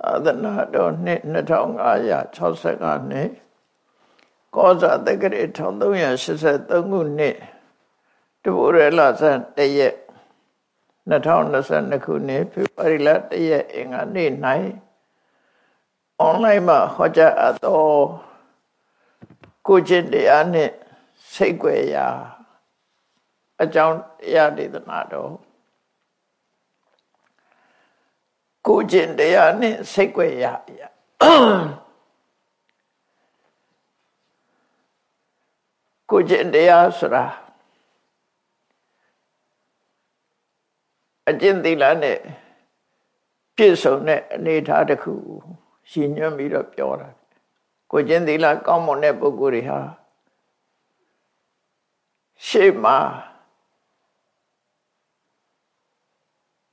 သာသနာတော်နှစ်2565နှစ်ကောဇာတက္ကရာ1383ခုနှစ်တဘူရလဆန်တရက်2022ခုနှစ်ဖေဖော်ဝါရီလတရက်အင်္ဂါနေ့၌အွန်လိုင်းမှာဟောကြားအပ်သောကိုကျင့်တရားနှင့်စိတ်ွယ်ရာအကြောင်းတရားဒေသနာတော် ကိုကျင့်တရားနဲ့စိတ်ွယ်ရရကိုကျင့်တရားဆိုတာအကျင့်သီလနဲ့ပြည့်စုံတဲ့အနေအထားတစ်ခုရှင်ညွှန်းပြီးတော့ပြောတာကိုကျင့်သီလကောင်းမွန်တဲ့ပုဂ္ဂိုလ်တွေဟာရှေ့မှာ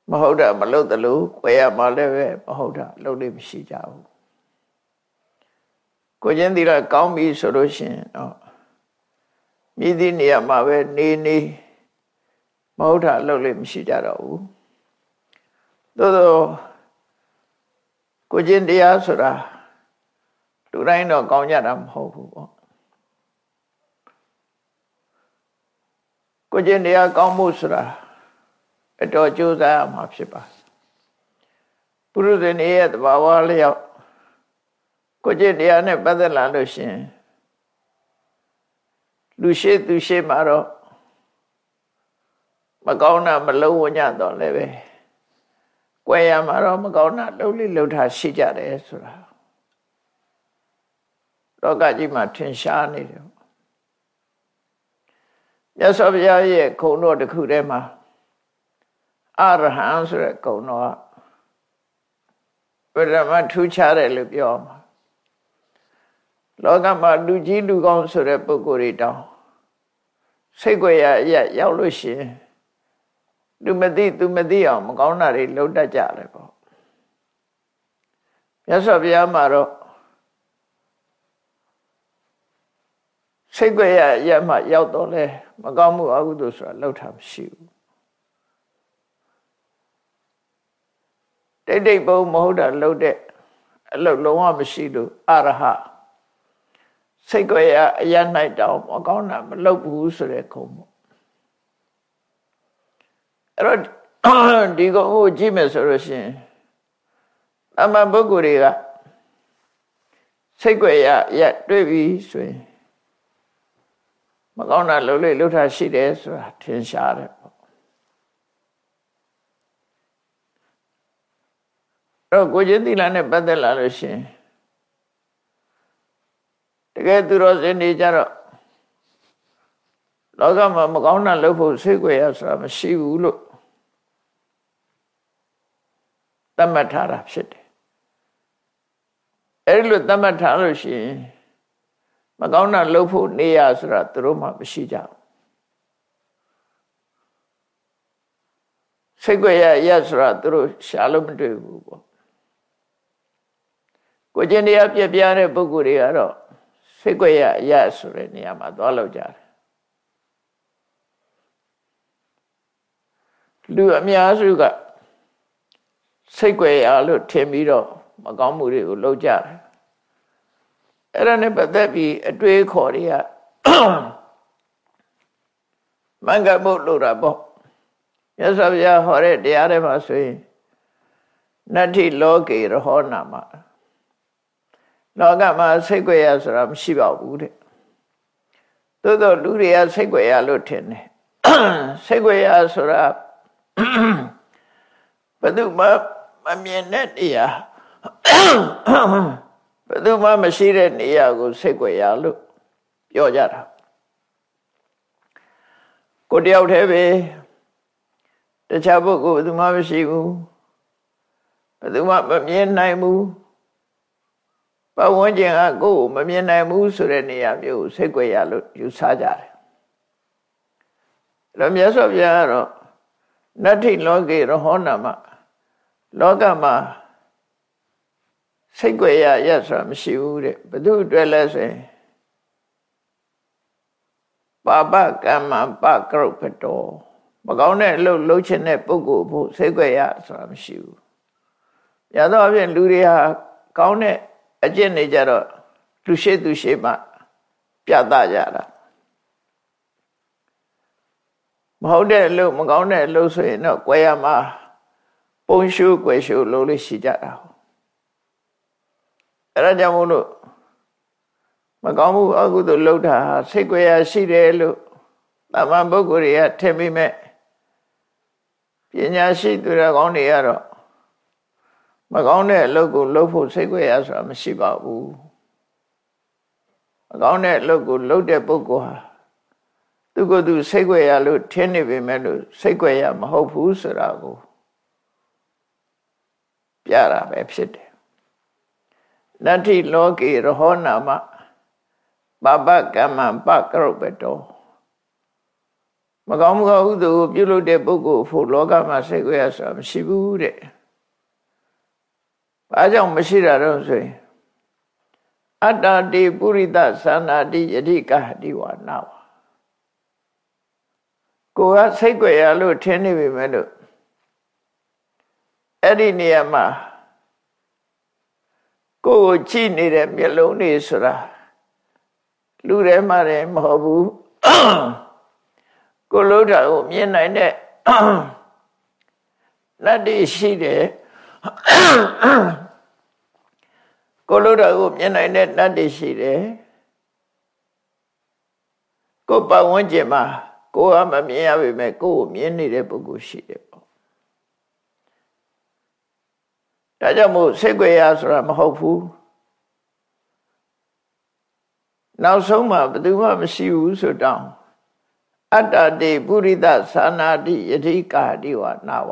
မဟုတ်တာမလုပ်သလိုကိုယ်ရမှာလည်းပဲမဟုတ်တာလုပ်လို့မရှိကြဘူးကိုချင်းသီလကောင်းပြီဆိုလို့ရှိရင်တော့မြည်သည့်နေရာမှာပဲနေနေမဟုတ်တာလုပ်လို့မရှိကြတော့ဘူးသို့သောကိုချင်းတရားဆိုတာလူတိုင်းတော့ကောင်းကြတာမဟုတ်ဘူးပေါ့ကိုချင်းတရားကောင်းမှုဆိုတာ အတော်ကြိုးစားရမှာဖြစ်ပါပုရုဇဉ်ရဲ့တဘာဝလျောက်ကိုကြည်တရားနဲ့ပတ်သက်လာလို့ရှင်လူရှိသူရှိမှာတော့မကောင်းတာမလုံးဝညတော့လည်းပဲကွယ်ရမှာတော့မကောင်းတာလှုပ်လိလှုပ်တာရှိကြတယ်ဆိုတာလောကကြီးမှာထင်ရှားနေတယ်မြတ်စွာဘုရားရဲ့ခုံတော်တစ်ခုထဲမှာ အရဟံဆိုတဲ့ဂုဏ်တော်ဗုဒ္ဓမထူးခြားတယ်လို့ပြောမှာလောကမှာလူကြီးလူကောင်းဆိုတဲ့ပုဂ္ဂိုလ်တွေတောင်းစိတ်ွယ်ရရရောက်လို့ရှိရင်သူမသိသူမသိအောင်မကောင်းတာတွေလှုပ်တတ်ကြတယ်ပေါ့မြတ်စွာဘုရားမှာတော့စိတ်ွယ်ရရမှရောက်တော့လဲမကောင်းမှုအကုသိုလ်ဆိုတာလှုပ်တာမရှိဘူး တိတ်တိတ်ပုံမဟုတ်တာလှုပ်တဲ့အလုပ်လုံးဝမရှိလို့အရဟစိတ်ကြွယ်ရအရ၌တောင်မကောင်းတာမလုပ်ဘူးဆိုတဲ့ခုံပေါ့အဲ့တော့ဒီကုံကိုကြည့်မယ်ဆိုလို့ရှိရင်အမှန်ပုဂ္ဂိုလ်တွေကစိတ်ကြွယ်ရအရတွေ့ပြီဆိုရင်မကောင်းတာလှုပ်လေလှုပ်တာရှိတယ်ဆိုတာထင်ရှားတယ် တော့ကိုချင်းသီလနဲ့ပတ်သက်လာလို့ရှင်တကယ်သူတော်စင်နေကြတော့လောကမှာမကောင်းတာလုပ်ဖို့စိတ်ကြွယ်ရဆိုတာမရှိဘူးလို့သတ်မှတ်ထားတာဖြစ်တယ်အဲဒီလိုသတ်မှတ်ထားလို့ရှိရင်မကောင်းတာလုပ်ဖို့နေရဆိုတာသူတို့မှမရှိကြဘူးစိတ်ကြွယ်ရရဆိုတာသူတို့ရှားလို့မတွေ့ဘူးပေါ့ ကိုကျင်တရားပြပြတဲ့ပုဂ္ဂိုလ်တွေကတော့စိတ်ကြွရအရဆိုတဲ့နေရာမှာသွားလောက်ကြတယ်လူအများစုကစိတ်ကြွရလို့ထင်ပြီးတော့မကောင်းမှုတွေကိုလုပ်ကြတယ်အဲ့ဒါနဲ့ပတ်သက်ပြီးအတွေးခေါ်တွေကမင်္ဂဘုတ်လို့တာပေါ့မြတ်စွာဘုရားဟောတဲ့တရားတွေမှာဆိုရင်နတ္ထိလောကေရဟောနာမှာ လောကမှာစိတ်ကြွရဆိုတာမရှိပါဘူးတဲ့သို့တော့လူတွေကစိတ်ကြွရလို့ထင်တယ်စိတ်ကြွရဆိုတာဘယ်သူမှမမြင်တဲ့နေရာဘယ်သူမှမရှိတဲ့နေရာကိုစိတ်ကြွရလို့ပြောကြတာကိုတယောက်တည်းပဲတခြားပုဂ္ဂိုလ်ဘယ်သူမှမရှိဘူးဘယ်သူမှမမြင်နိုင်ဘူး ပတ်ဝန်းကျင်ကကိုယ်ကိုမမြင်နိုင်ဘူးဆိုတဲ့နေရာမျိုးကိုစိတ်ကြွယ်ရလို့ယူဆကြတယ်အဲ့တော့မြတ်စွာဘုရားကတော့နတ္ထိလောကေရဟောနာမလောကမှာစိတ်ကြွယ်ရရဆိုတာမရှိဘူးတဲ့ဘသူအတွက်လဲဆိုရင်ပါပကမ္မပကရုပ္ပတောမကောင်းတဲ့အလုပ်လုပ်ချင်တဲ့ပုဂ္ဂိုလ်ဖို့စိတ်ကြွယ်ရဆိုတာမရှိဘူးရတော့အပြင်လူတွေဟာကောင်းတဲ့ အကျင့်နေကြတော့လူရှိသူရှိမှပြသကြတာမဟုတ်တဲ့အလုပ်မကောင်းတဲ့အလုပ်ဆိုရင်တော့ကွယ်ရမှာပုံရှုကွယ်ရှုလုပ်လို့ရှိကြတာအဲ့ဒါကြောင့်မို့လို့မကောင်းမှုအကုသိုလ်လုပ်တာဟာစိတ်ကွယ်ရရှိတယ်လို့တမန်ပုဂ္ဂိုလ်တွေကထင်ပြီးမဲ့ပညာရှိသူတော်ကောင်းတွေကတော့ မကောင်းတဲ့အလုပ်ကိုလုပ်ဖို့စိတ်ကွယ်ရဆိုတာမရှိပါဘူးမကောင်းတဲ့အလုပ်ကိုလုပ်တဲ့ပုဂ္ဂိုလ်ဟာသူကသူစိတ်ွယ်ရလို့ထင်းနေပေမဲ့လို့စိတ်ွယ်ရမဟုတ်ဘူးဆိုတာကိုပြတာပဲဖြစ်တယ်နတ္ထိလောကေရဟောနာမပပကမ္မပကရုပ္ပတောမကောင်းမှုဟုသူပြုလုပ်တဲ့ပုဂ္ဂိုလ်ဖို့လောကမှာစိတ်ွယ်ရဆိုတာမရှိဘူးတဲ့။ ဘာကြောင့်မရှိတာတော့ဆိုရင်အတ္တတိပုရိသသန္တာတိယတိကဟတိဝနာဝကိုကစိတ်ကြွယ်ရလို့ထင်နေပြီမဲ့လို့အဲ့ဒီနေရာမှာကိုကိုကြည့်နေတဲ့မျက်လုံးတွေဆိုတာလူထဲမှာလည်းမဟုတ်ဘူးကိုလို့တာကိုမြင်နိုင်တဲ့လက်တွေရှိတယ် ကိုလို့တာကိုမြင်နိုင်တဲ့လက်တွေရှိတယ်ကိုပတ်ဝန်းကျင်မှာကိုကမမြင်ရပေမဲ့ကိုကိုမြင်နေတဲ့ပုဂ္ဂိုလ်ရှိတယ်ပေါ့ဒါကြောင့်မို့စိတ်ကြွယ်ရဆိုတာမဟုတ်ဘူးနောက်ဆုံးမှဘယ်သူမှမရှိဘူးဆိုတော့အတ္တတိပုရိသသာနာတိယတိကာတိဝနာဝ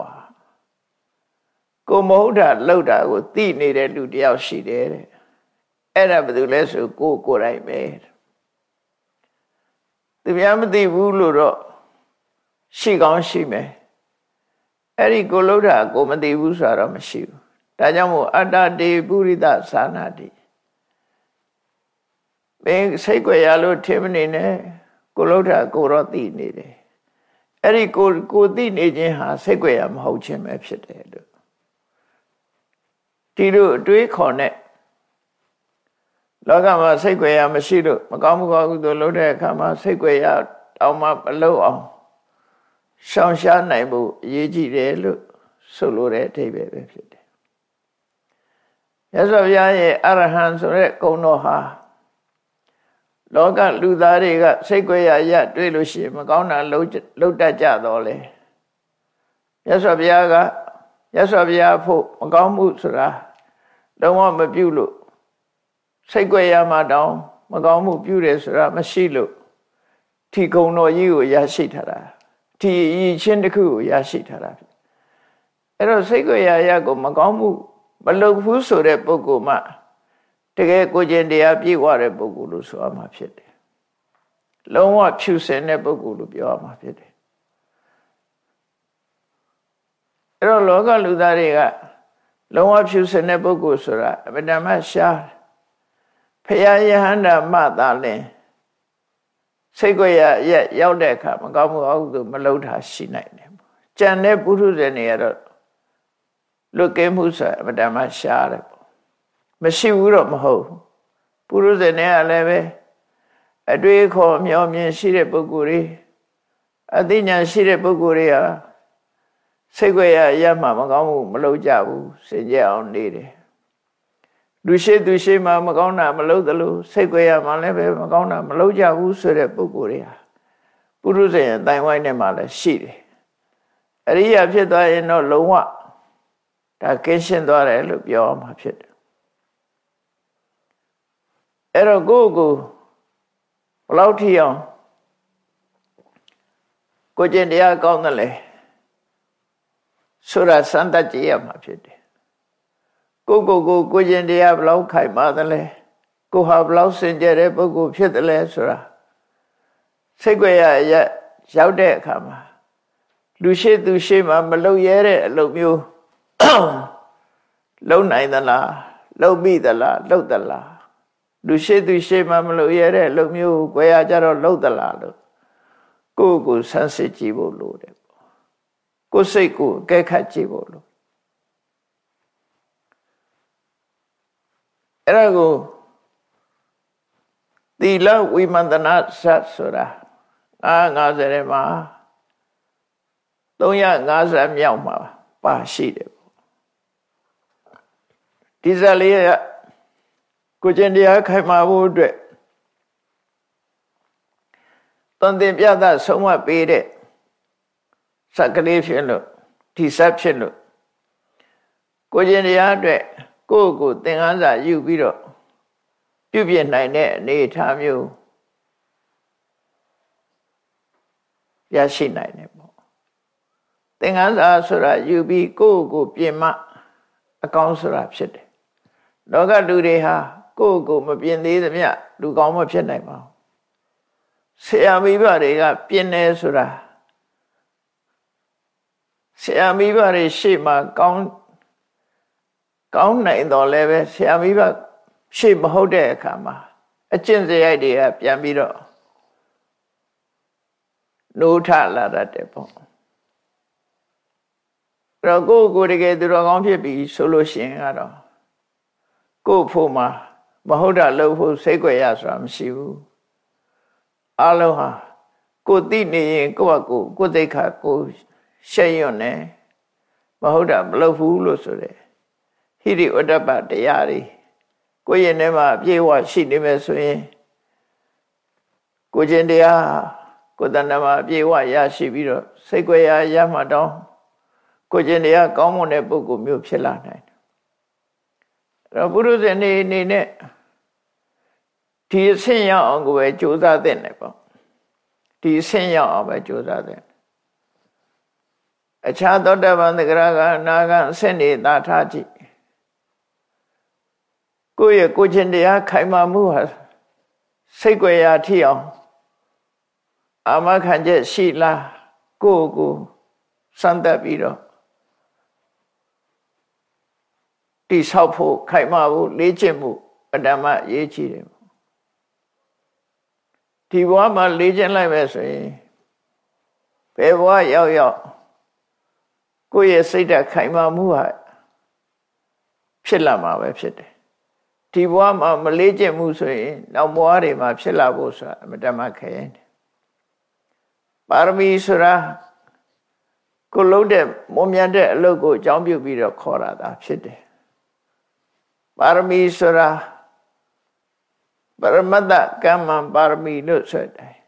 ကိုမဟုတ်တာလောက်တာကိုသိနေတဲ့လူတယောက်ရှိတယ်တဲ့အဲ့ဒါဘယ်သူလဲဆိုကိုကိုယ်တိုင်ပဲသူများမသိဘူးလို့တော့ရှိကောင်းရှိမယ်အဲ့ဒီကိုလှုပ်တာကိုမသိဘူးဆိုတော့မရှိဘူးဒါကြောင့်မို့အတ္တတေပုရိသသာနာတိမင်းစိတ်ကြွရလို့ထင်မနေနဲ့ကိုလှုပ်တာကိုတော့သိနေတယ်အဲ့ဒီကိုကိုသိနေခြင်းဟာစိတ်ကြွရမဟုတ်ခြင်းပဲဖြစ်တယ်လို့ ဒီလိုအတွေးခေါ်နဲ့လောကမှာစိတ်ကြွယ်ရမရှိလို့မကောင်းမှုကောင်းကုသိုလ်လုပ်တဲ့အခါမှာစိတ်ကြွယ်ရတောင်းမှမလုပ်အောင်ရှောင်ရှားနိုင်ဖို့အရေးကြီးတယ်လို့ဆိုလိုတဲ့အဓိပ္ပာယ်ပဲဖြစ်တယ်။ရသော်ဘုရားရဲ့အရဟံဆိုတဲ့ဂုဏ်တော်ဟာလောကလူသားတွေကစိတ်ကြွယ်ရရတွေ့လို့ရှိရင်မကောင်းတာလုပ်လုပ်တတ်ကြတော့လေ။ရသော်ဘုရားကရသော်ဘုရားဖို့မကောင်းမှုဆိုတာ လုံးဝမပြုလို့စိတ်ကြွယ်ရမှတောင်မကောင်းမှုပြုတယ်ဆိုတာမရှိလို့ထီကုံတော်ကြီးကိုရရှိထားတာထီအည်ချင်းတစ်ခုကိုရရှိထားတာအဲ့တော့စိတ်ကြွယ်ရရကိုမကောင်းမှုမလုပ်ဘူးဆိုတဲ့ပုဂ္ဂိုလ်မှတကယ်ကိုကျင်တရားပြည့်ဝတဲ့ပုဂ္ဂိုလ်လို့ဆိုရမှာဖြစ်တယ်လုံးဝဖြူစင်တဲ့ပုဂ္ဂိုလ်လို့ပြောရမှာဖြစ်တယ်အဲ့တော့လောကလူသားတွေက လုံးဝဖြူစင်တဲ့ပုဂ္ဂိုလ်ဆိုတာအပဒမရှားဖရာယဟန္တာမသာလင်စိတ်ကြွရရက်ရောက်တဲ့အခါမကောင်းမှုအဟုသို့မလုံတာရှိနိုင်တယ်။ကြံတဲ့ပုထုဇဉ်တွေကတော့လွတ်ကင်းမှုဆိုအမတန်မှရှားတယ်ပေါ့။မရှိဘူးတော့မဟုတ်ဘူး။ပုထုဇဉ်တွေကလည်းပဲအတွေ့အခေါ်မျောမြင်ရှိတဲ့ပုဂ္ဂိုလ်တွေအသိဉာဏ်ရှိတဲ့ပုဂ္ဂိုလ်တွေဟာ စိတ်ကြွရရက်မှမကောင်းမှုမလုပ်ကြဘူး။စင်ကြအောင်နေတယ်လူရှိသူရှိမှမကောင်းတာမလုပ်သလိုစိတ်ကြွယ်ရမှလည်းပဲမကောင်းတာမလုပ်ကြဘူးဆိုတဲ့ပုဂ္ဂိုလ်တွေဟာပုရုษရဲ့တိုင်ဝိုင်းထဲမှာလည်းရှိတယ်အရိယာဖြစ်သွားရင်တော့လုံးဝဒါကင်းရှင်းသွားတယ်လို့ပြောမှာဖြစ်တယ်အဲ့တော့ကိုယ့်ကိုဘလောက်ထိအောင်ကိုကျင့်တရားကောင်းတယ်လေ ဆိုတာစမ်းသပ်ကြည့်ရမှာဖြစ်တယ်ကိုကိုကိုကိုကျင်တရားဘလောက်ခိုင်ပါသလဲကိုဟာဘလောက်စင်ကြယ်တဲ့ပုဂ္ဂိုလ်ဖြစ်တယ်လဲဆိုတာစိတ်ကြွရရရောက်တဲ့အခါမှာလူရှိသူရှိမှမလုံရဲတဲ့အလုပ်မျိုးလုံနိုင်သလားလုံမိသလားလုံသလားလူရှိသူရှိမှမလုံရဲတဲ့အလုပ်မျိုးကိုယ်ရကြတော့လုံသလားလို့ကိုယ့်ကိုဆန်းစစ်ကြည့်ဖို့လိုတယ်ပေါ့ ကိုယ်စိတ်ကိုအကဲခတ်ကြည့်ဖို့လိုအဲ့ဒါကိုသီလဝိမန္တနာစဆိုတာ950ထဲမှာ350မြောက်မှာပါရှိတယ်ပေါ့ဒီဇာလေးကကိုကျင်တရားခိုင်မာဖို့အတွက်တန်တင်ပြသဆုံးမပေးတဲ့ စက်ကလေးဖြစ်လို့ဒီဆက်ဖြစ်လို့ကိုကျင်တရားအတွက်ကိုယ့်ကိုသင်္ကန်းစာယူပြီးတော့ပြုပြနိုင်တဲ့အနေအထားမျိုးရရှိနိုင်တယ်ပေါ့သင်္ကန်းစာဆိုတာယူပြီးကိုယ့်ကိုပြင်မအကောင်းဆိုတာဖြစ်တယ်လောကလူတွေဟာကိုယ့်ကိုမပြင်သေးသမျှလူကောင်းမဖြစ်နိုင်ပါဘူးဆရာမိဘတွေကပြင်နေဆိုတာ ဆရာမိဘတွေရှေ့မှာကောင်းကောင်းနိုင်တော့လည်းပဲဆရာမိဘရှေ့မဟုတ်တဲ့အခါမှာအကျင့်စရိုက်တွေကပြန်ပြီးတော့နိုးထလာတတ်တယ်ပေါ့အဲ့တော့ကိုယ့်ကိုယ်တကယ်သူတော်ကောင်းဖြစ်ပြီဆိုလို့ရှိရင်ကတော့ကိုယ့်ဖို့မှာမဟုတ်တာလုပ်ဖို့စိတ်ကြွရဆိုတာမရှိဘူးအလုံးဟာကိုသိနေရင်ကိုယ့်ကကိုကိုယ်သိခါကို ရှက်ရွံ့နေမဟုတ်တာမလုပ်ဘူးလို့ဆိုတယ်ဟိရိဝတ္တပတရားတွေကိုယ့်ရဲ့ထဲမှာအပြည့်အဝရှိနေမယ်ဆိုရင်ကိုကျင်တရားကိုယ်တဏ္ဍမှာအပြည့်အဝရရှိပြီးတော့စိတ်ကြွယ်ရရမှတော့ကိုကျင်တရားကောင်းမွန်တဲ့ပုဂ္ဂိုလ်မျိုးဖြစ်လာနိုင်တယ်။အဲ့တော့ပုရုဇဉ်နေနေနဲ့ဒီအဆင့်ရောက်အောင်ကိုပဲကြိုးစားတဲ့နေပေါ့။ဒီအဆင့်ရောက်အောင်ပဲကြိုးစားတဲ့ အခြားသောတပန်သကရာကအနာကအဆင့်နေသာထားကြည့်ကိုယ့်ရဲ့ကိုချင်းတရားခိုင်မာမှုဟာစိတ်ကြွယ်ရာထိအောင်အာမခံချက်ရှိလားကိုယ့်ကိုစမ်းသပ်ပြီးတော့တိဆောက်ဖို့ခိုင်မာဖို့လေ့ကျင့်မှုအတ္တမရေးချီတယ်ဒီဘဝမှာလေ့ကျင့်လိုက်မယ်ဆိုရင်ဘယ်ဘဝရောက်ရောက် ကိုယ့်ရဲ့စိတ်ဓာတ်ခိုင်မာမှုဟာဖြစ်လာမှာပဲဖြစ်တယ်ဒီဘဝမှာမလေးကျင့်မှုဆိုရင်နောက်ဘဝတွေမှာဖြစ်လာဖို့ဆိုတာအမတမခဲရင်ပါရမီဆိုတာကိုလုံးတဲ့မုံမြတ်တဲ့အလုပ်ကိုအကြောင်းပြုပြီးတော့ခေါ်ရတာဖြစ်တယ်ပါရမီဆိုတာပရမတ္တကမ္မပါရမီလို့ဆိုတယ်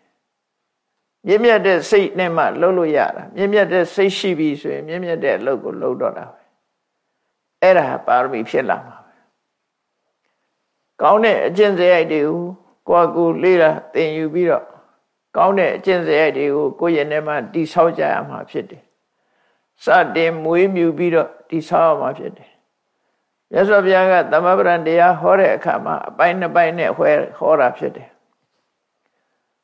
မြင့်မြတ်တဲ့စိတ်နဲ့မှလုပ်လို့ရတာမြင့်မြတ်တဲ့စိတ်ရှိပြီဆိုရင်မြင့်မြတ်တဲ့အလုပ်ကိုလုပ်တော့တာပဲအဲ့ဒါပါရမီဖြစ်လာမှာပဲကောင်းတဲ့အကျင့်စရိုက်တွေကိုကိုယ့်ကိုလေးတာသင်ယူပြီးတော့ကောင်းတဲ့အကျင့်စရိုက်တွေကိုကိုယ့်ရဲ့ထဲမှာတိဆောက်ကြရမှာဖြစ်တယ်စတင်မွေးမြူပြီးတော့တိဆောက်ရမှာဖြစ်တယ်မြတ်စွာဘုရားကသမဗရံတရားဟောတဲ့အခါမှာအပိုင်းနှစ်ပိုင်းနဲ့ဟောဟောတာဖြစ်တယ်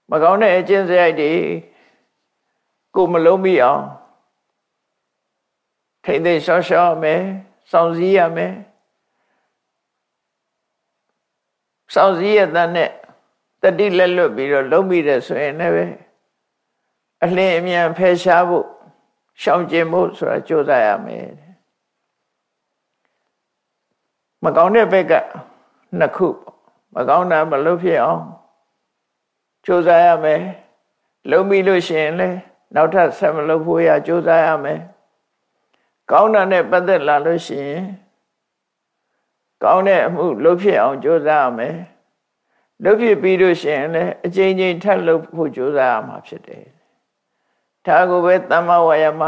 မကောင်းတဲ့အကျင့်စရိုက်တွေကိုမလုံးမိအောင်ထိမ့်သိရှော့ရှော့မယ်စောင့်စည်းရမယ်စောင့်စည်းရတဲ့နဲ့တတိလက်လွတ်ပြီးတော့လုံးမိတယ်ဆိုရင်လည်းအလင်းအမြန်ဖယ်ရှားဖို့ရှောင်ကျင်ဖို့ဆိုတာကြိုးစားရမယ်မကောင်းတဲ့ဘက်ကနှစ်ခုမကောင်းတာမလုပ်ဖြစ်အောင် ကြိုးစားရမယ်လုံးပြီးလို့ရှိရင်လည်းနောက်ထပ်ဆက်မလုပ်ဖို့ရကြိုးစားရမယ်ကောင်းတာနဲ့ပတ်သက်လာလို့ရှိရင်ကောင်းတဲ့အမှုလုပ်ဖြစ်အောင်ကြိုးစားရမယ်လုပ်ဖြစ်ပြီးလို့ရှိရင်လည်းအချိန်ချင်းထပ်လုပ်ဖို့ကြိုးစားရမှာဖြစ်တယ်ဒါကိုပဲတမ္မဝါယမ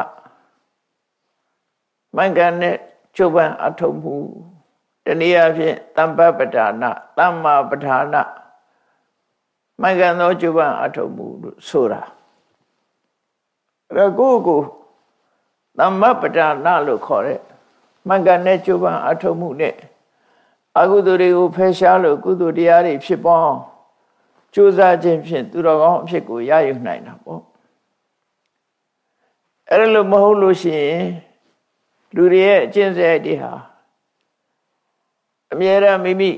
မင်္ဂန်နဲ့ချုပ်ပန်းအထုံမှုတနည်းအားဖြင့်တမ္ပပဒါနတမ္မာပဒါန မှန်ကန်သောကျုပ်ပအထုံမှုလို့ဆိုတာရကိုကိုသမ္မပဒါနလို့ခေါ်တဲ့မှန်ကန်တဲ့ကျုပ်ပအထုံမှုနဲ့အကုသိုလ်တွေကိုဖယ်ရှားလို့ကုသိုလ်တရားတွေဖြစ်ပေါင်းကြိုးစားခြင်းဖြင့်သူတော်ကောင်းအဖြစ်ကိုရယူနိုင်တာပေါ့အဲ့လိုမဟုတ်လို့ရှိရင်လူတွေရဲ့အကျင့်စရိုက်တွေဟာအမြဲတမ်းမိမိ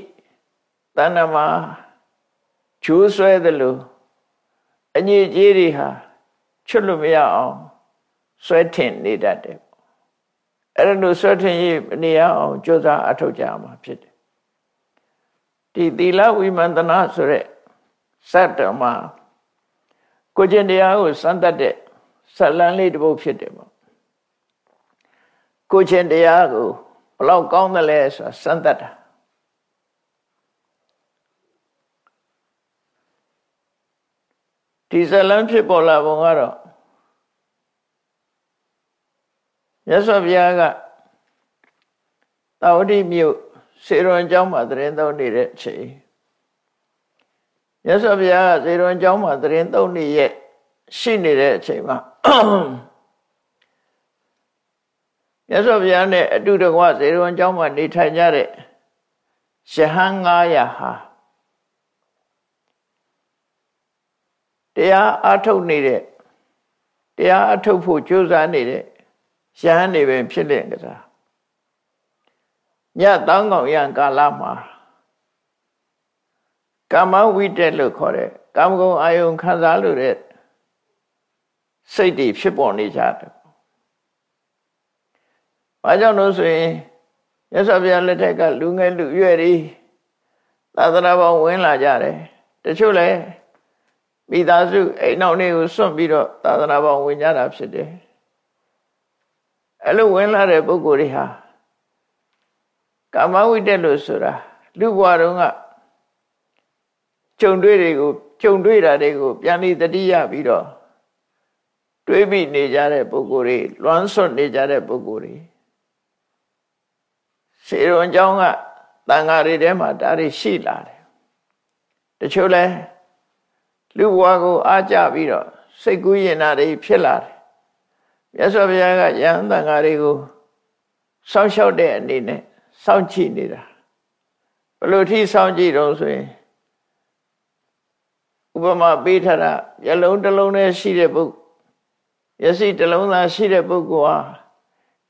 တဏ္ဍမှာ ကျိုးဆွဲသလိုအညစ်အကြေးတွေဟာချွတ်လို့မရအောင်ဆွဲထင်နေတတ်တယ်အဲ့ဒါလို့ဆွဲထင်ရနေရအောင်ကြိုးစားအထောက်ကြမှာဖြစ်တယ်ဒီသီလဝိမန္တနာဆိုတဲ့စက်တမှာကိုကျင့်တရားကိုစမ်းတတ်တဲ့ဇလန်းလေးတစ်ပုဒ်ဖြစ်တယ်ပေါ့ကိုကျင့်တရားကိုဘလောက်ကောင်းတယ်လဲဆိုတာစမ်းတတ်တာ ဒီဇလန်းဖြစ်ပေါ်လာပုံကတော့မြတ်စွာဘုရားကတာဝတိမြို့စေရွန်ကျောင်းမှာတရင်သုံးနေတဲ့အချိန်မြတ်စွာဘုရားကစေရွန်ကျောင်းမှာတရင်သုံးနေရဲ့ရှိနေတဲ့အချိန်မှာမြတ်စွာဘုရားနဲ့အတူတကွစေရွန်ကျောင်းမှာနေထိုင်ကြတဲ့ရဟန်း900ဟာ တရားအထုတ်နေတဲ့တရားအထုတ်ဖို့ကြိုးစားနေတဲ့ရဟန်းတွေပဲဖြစ်လင့်ကြတာညတောင်းကောင်ရံကာလမှာကာမဝိတက်လို့ခေါ်တဲ့ကာမဂုဏ်အာယုံခံစားလို့တဲ့စိတ်တွေဖြစ်ပေါ်နေကြတယ်။ဘာကြောင့်လို့ဆိုရင်ရသော်ဗျာလက်ထက်ကလူငယ်လူရွယ်တွေသာသနာပေါင်းဝင်လာကြတယ်။တချို့လည်း မိသားစုအိမ်နောက်တွေကိုစွန့်ပြီးတော့သာသနာပေါင်းဝင်ကြတာဖြစ်တယ်။အဲ့လိုဝင်လာတဲ့ပုဂ္ဂိုလ်တွေဟာကာမဝိတက်လို့ဆိုတာလူဘဝတုန်းကကြုံတွေ့တွေကိုကြုံတွေ့တာတွေကိုပြန်ပြီးတတိယပြီးတော့တွေးပြီးနေကြတဲ့ပုဂ္ဂိုလ်တွေလွမ်းဆွတ်နေကြတဲ့ပုဂ္ဂိုလ်တွေစေရုံเจ้าကတန်ဃာတွေထဲမှာဒါတွေရှိလာတယ်တချို့လဲ လူဘဝကိုအားကြပြီးတော့စိတ်ကူးရင်နာတွေဖြစ်လာတယ်မြတ်စွာဘုရားကယဟန်တန်ဃာတွေကိုစောင့်ရှောက်တဲ့အနေနဲ့စောင့်ကြည့်နေတာဘယ်လိုထိစောင့်ကြည့်တော့ဆိုရင်ဥပမာပေးထားတာမျက်လုံးတစ်လုံးနဲ့ရှိတဲ့ပုဂ္ဂိုလ်မျက်စိတစ်လုံးသာရှိတဲ့ပုဂ္ဂိုလ်ဟာ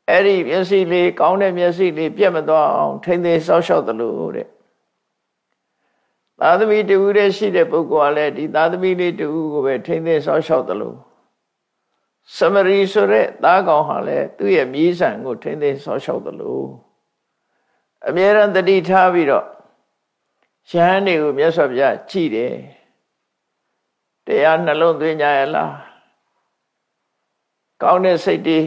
အဲ့ဒီမျက်စိလေးကောင်းတဲ့မျက်စိလေးပြတ်မသွားအောင်ထိမ့်သိမ်းစောင့်ရှောက်သလိုတဲ့ သာသမီတူတဲ့ရှိတဲ့ပုဂ္ဂိုလ်ကလည်းဒီသာသမီလေးတူကိုပဲထိမ့်သိမ်းစောင့်ရှောက်သလိုစမရီဆိုတဲ့သားကောင်ဟာလည်းသူ့ရဲ့မြည်ဆန်ကိုထိမ့်သိမ်းစောင့်ရှောက်သလိုအမြဲတမ်းတတိထားပြီးတော့ရဟန်းတွေကိုမြတ်စွာဘုရားကြည်တယ်တရားနှလုံးသွင်းကြရလားကောင်းတဲ့စိတ်တွေ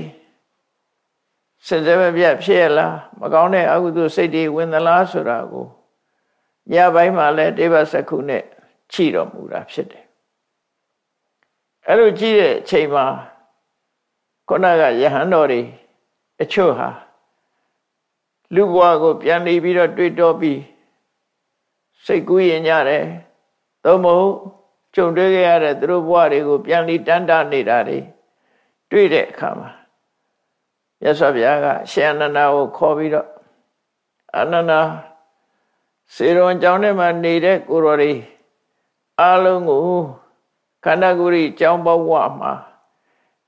စင်စဲမပြတ်ဖြစ်ရလားမကောင်းတဲ့အကုသိုလ်စိတ်တွေဝင်သလားဆိုတာကို ညပိုင်းမှာလဲတေဘစက္ခုနဲ့ကြည်တော်မူတာဖြစ်တယ်အဲ့လိုကြည့်တဲ့အချိန်မှာခုနကယဟန်တော်တွေအချို့ဟာလူဘဝကိုပြန်နေပြီးတော့တွေးတောပြီးစိတ်ကူးရင်ကြတယ်သို့မဟုတ်ကြုံတွေ့ခဲ့ရတဲ့သူတို့ဘဝတွေကိုပြန်လီတန်းတနေတာတွေတွေ့တဲ့အခါမှာရသော်ဗျာကရှင်အနန္ဒာကိုခေါ်ပြီးတော့အနန္ဒာ စေရွန်ကျောင်းထဲမှာနေတဲ့ကိုရော်တွေအားလုံးကိုခန္ဓာကိုယ်ကြီးကျောင်းဘဝမှာ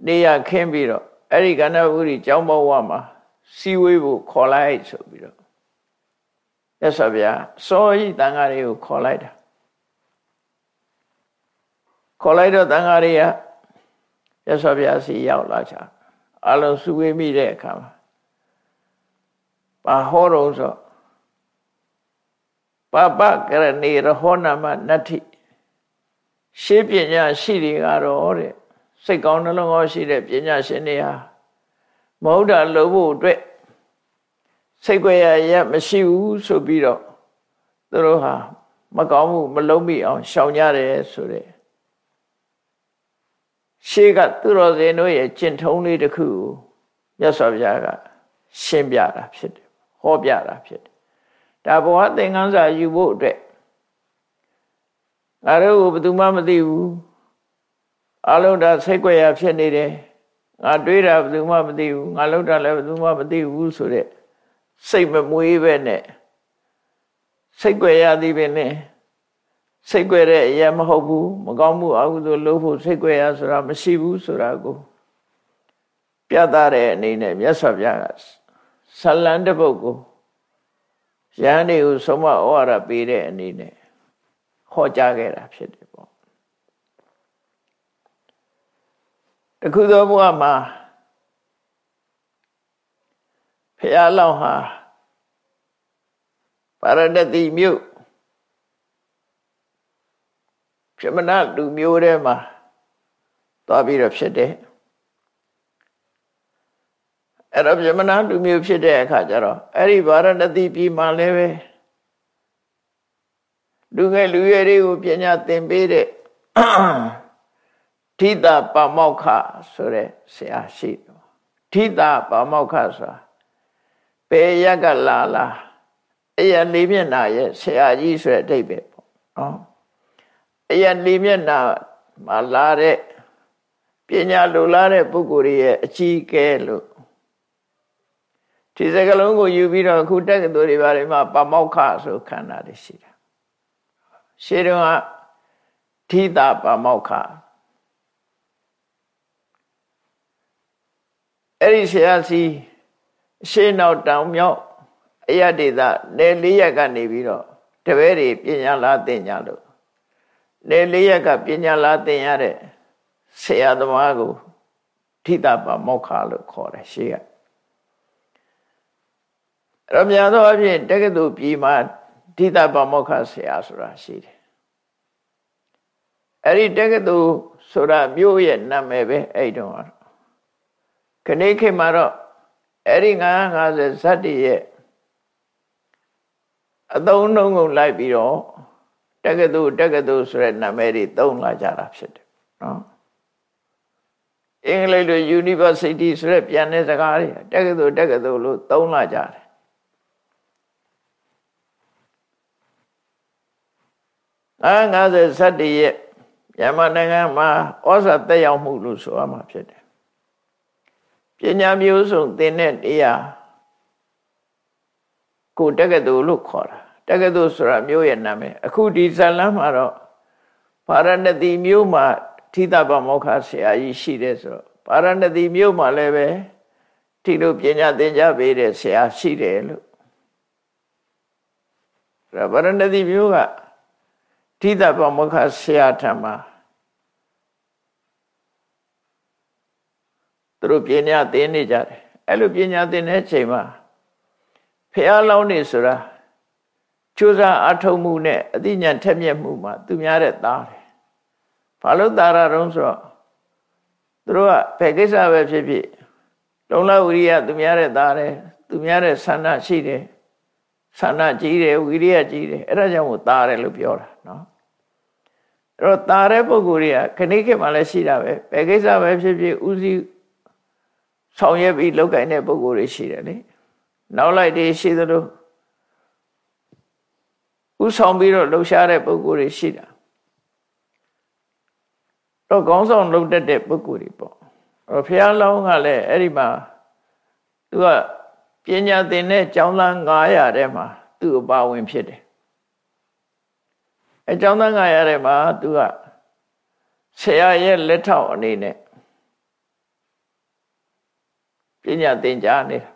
နေရခင်းပြီးတော့အဲ့ဒီခန္ဓာကိုယ်ကြီးကျောင်းဘဝမှာစီဝေးဖို့ခေါ်လိုက်ဆိုပြီးတော့ရသော်ဗျာစောဤတန်ဃာတွေကိုခေါ်လိုက်တာခေါ်လိုက်တော့တန်ဃာတွေကရသော်ဗျာစီရောက်လာချအလုံးစုဝေးမိတဲ့အခါမှာဘာဟောတော့ဆို ပပကရဏီရဟောနာမနတ္ထိရှေးပညာရှိတွေကတော့တဲ့စိတ်ကောင်းနှလုံးကောင်းရှိတဲ့ပညာရှင်တွေဟာမဟုတ်တာလို့ဖို့အတွက်စိတ်ကြွရရမရှိဘူးဆိုပြီးတော့သူတို့ဟာမကောင်းမှုမလုံးမိအောင်ရှောင်ကြတယ်ဆိုတဲ့ရှေးကသူတော်စင်တို့ရဲ့ကျင့်ထုံးလေးတစ်ခုကိုမြတ်စွာဘုရားကရှင်းပြတာဖြစ်တယ်ဟောပြတာဖြစ်တယ် ဒါဘဝသင်္ကန်းစာယူဖို့အတွက်ငါတို့ကိုဘယ်သူမှမသိဘူးအလုံးဒါစိတ်ကြွရဖြစ်နေတယ်ငါတွေးတာဘယ်သူမှမသိဘူးငါလုပ်တာလည်းဘယ်သူမှမသိဘူးဆိုတဲ့စိတ်မမွေးပဲနဲ့စိတ်ကြွယ်ရသည်ပင်နဲ့စိတ်ကြွယ်တဲ့အရာမဟုတ်ဘူးမကောင်းမှုအကုသိုလ်လုပ်ဖို့စိတ်ကြွယ်ရဆိုတာမရှိဘူးဆိုတာကိုပြသတဲ့အနေနဲ့မြတ်စွာဘုရားကဇလန်တပုတ်ကို ယန်းတွေကိုဆုံးမဩဝါဒပေးတဲ့အနေနဲ့ဟောကြားခဲ့တာဖြစ်တယ်ပေါ့တခုသောဘုရားမှာဖះလောင်းဟာပါရဏတိမြို့ပြမနာလူမျိုးထဲမှာသွားပြီးတော့ဖြစ်တယ် အဲ့တော့ပြမနာလူမျိုးဖြစ်တဲ့အခါကျတော့အဲ့ဒီဗာရဏသီပြည်မှာလည်းပဲလူငယ်လူရွယ်တွေကိုပညာသင်ပေးတဲ့ထိတာပါမောက္ခဆိုတဲ့ဆရာရှိတယ်ထိတာပါမောက္ခဆိုတာပေရက်ကလာလာအယလေးမျက်နာရဲ့ဆရာကြီးဆိုတဲ့အဓိပ္ပာယ်ပေါ့နော်အယလေးမျက်နာမှာလာတဲ့ပညာလိုလားတဲ့ပုဂ္ဂိုလ်ရဲ့အကြီးကဲလို့ ဒီစကလုံးကိုယူပြီးတော့အခုတက္ကသိုလ်တွေဘာတွေမှာပမောက္ခဆိုခန္ဓာတွေရှိတာရှေးတုန်းကဓိတာပမောက္ခအဲ့ဒီဆရာစီရှေးနောက်တောင်မြောက်အယဒေသနယ်လေးရက်ကနေပြီးတော့တပည့်တွေပညာလာသင်ကြလို့နယ်လေးရက်ကပညာလာသင်ရတဲ့ဆရာသမားကိုဓိတာပမောက္ခလို့ခေါ်တယ်ရှေးက အဲ့တော့များသောအားဖြင့်တက္ကသိုလ်ပြည်မှာဓိတာပမောက္ခဆရာဆိုတာရှိတယ်အဲ့ဒီတက္ကသိုလ်ဆိုတာမြို့ရဲ့နာမည်ပဲအဲ့တုန်းကတော့ခဏိခေတ်မှာတော့အဲ့ဒီ950ဇတ်တည်းရဲ့အသုံးနှုန်းကုန်လိုက်ပြီးတော့တက္ကသိုလ်တက္ကသိုလ်ဆိုတဲ့နာမည်တွေသုံးလာကြတာဖြစ်တယ်နော်အင်္ဂလိပ်လို university ဆိုတဲ့ပြန်တဲ့စကားတွေတက္ကသိုလ်တက္ကသိုလ်လို့သုံးလာကြတယ် အာ90ဇတ်တည်းရဲ့မြန်မာနိုင်ငံမှာဩဇာတက်ရောက်မှုလို့ဆိုရမှာဖြစ်တယ်ပညာမျိုးစုံသင်တဲ့တရားကိုတက္ကသိုလ်လို့ခေါ်တာတက္ကသိုလ်ဆိုတာမျိုးရဲ့နာမည်အခုဒီဇလန်းမှာတော့ဗာရဏသီမျိုးမှာထိတပမောက္ခဆရာကြီးရှိတယ်ဆိုတော့ဗာရဏသီမျိုးမှာလည်းပဲဒီလိုပညာသင်ကြားပေးတဲ့ဆရာရှိတယ်လို့ဗာရဏသီမျိုးက ထိတပမောက္ခဆရာထံမှာသူတို့ပညာသင်နေကြတယ်အဲ့လိုပညာသင်တဲ့ချိန်မှာဖះလောင်းနေဆိုတာကြိုးစားအထုံမှုနဲ့အသိဉာဏ်ထက်မြက်မှုမှာသူများတဲ့သားတယ်ဘာလို့သားရတော့ဆိုတော့သူတို့ကဘယ်ကိစ္စပဲဖြစ်ဖြစ်လုံလဝိရိယသူများတဲ့သားတယ်သူများတဲ့ဆန္ဒရှိတယ် ဆန္ဒကြီးတယ်ဝိရိယကြီးတယ်အဲ့ဒါကြောင့်မို့သားတယ်လို့ပြောတာနော်အဲ့တော့သားတဲ့ပုဂ္ဂိုလ်တွေကခဏိခေတ်မှာလည်းရှိတာပဲဘယ်ကိစ္စပဲဖြစ်ဖြစ်ဥစည်းဆောင်ရွက်ပြီးလောက်ကင်တဲ့ပုဂ္ဂိုလ်တွေရှိတယ်လေနောက်လိုက်တွေရှိသလိုဥဆောင်ပြီးတော့လှုပ်ရှားတဲ့ပုဂ္ဂိုလ်တွေရှိတာတော့ခေါင်းဆောင်လှုပ်တတ်တဲ့ပုဂ္ဂိုလ်တွေပေါ့အဲ့ဖះလောင်းကလည်းအဲ့ဒီမှာသူက ပညာသင်တဲ့ကျောင်းသား900ထဲမှာသူ့အပါဝင်ဖြစ်တယ်အဲကျောင်းသား900ထဲမှာသူကဆရာရဲ့လက်ထောက်အနေနဲ့ပညာသင်ကြားနေတာ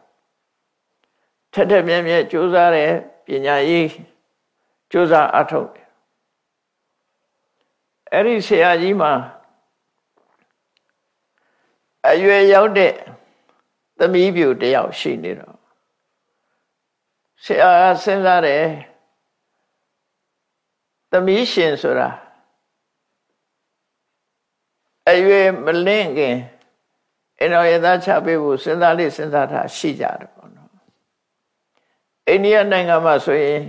ထက်ထက်မြဲမြဲကြိုးစားတယ်ပညာရေးကြိုးစားအထုတ်တယ်အဲ့ဒီဆရာကြီးမှာအရွယ်ရောက်တဲ့သမီးပြူတယောက်ရှိနေတော့ ဆရာစဉ်းစားတယ်သမီးရှင်ဆိုတာအရွယ်မလင့်ခင်အင်တော်ရသားချပေးဖို့စဉ်းစားလေးစဉ်းစားတာရှိကြတယ်ပေါ့နော်အိန္ဒိယနိုင်ငံမှာဆိုရင်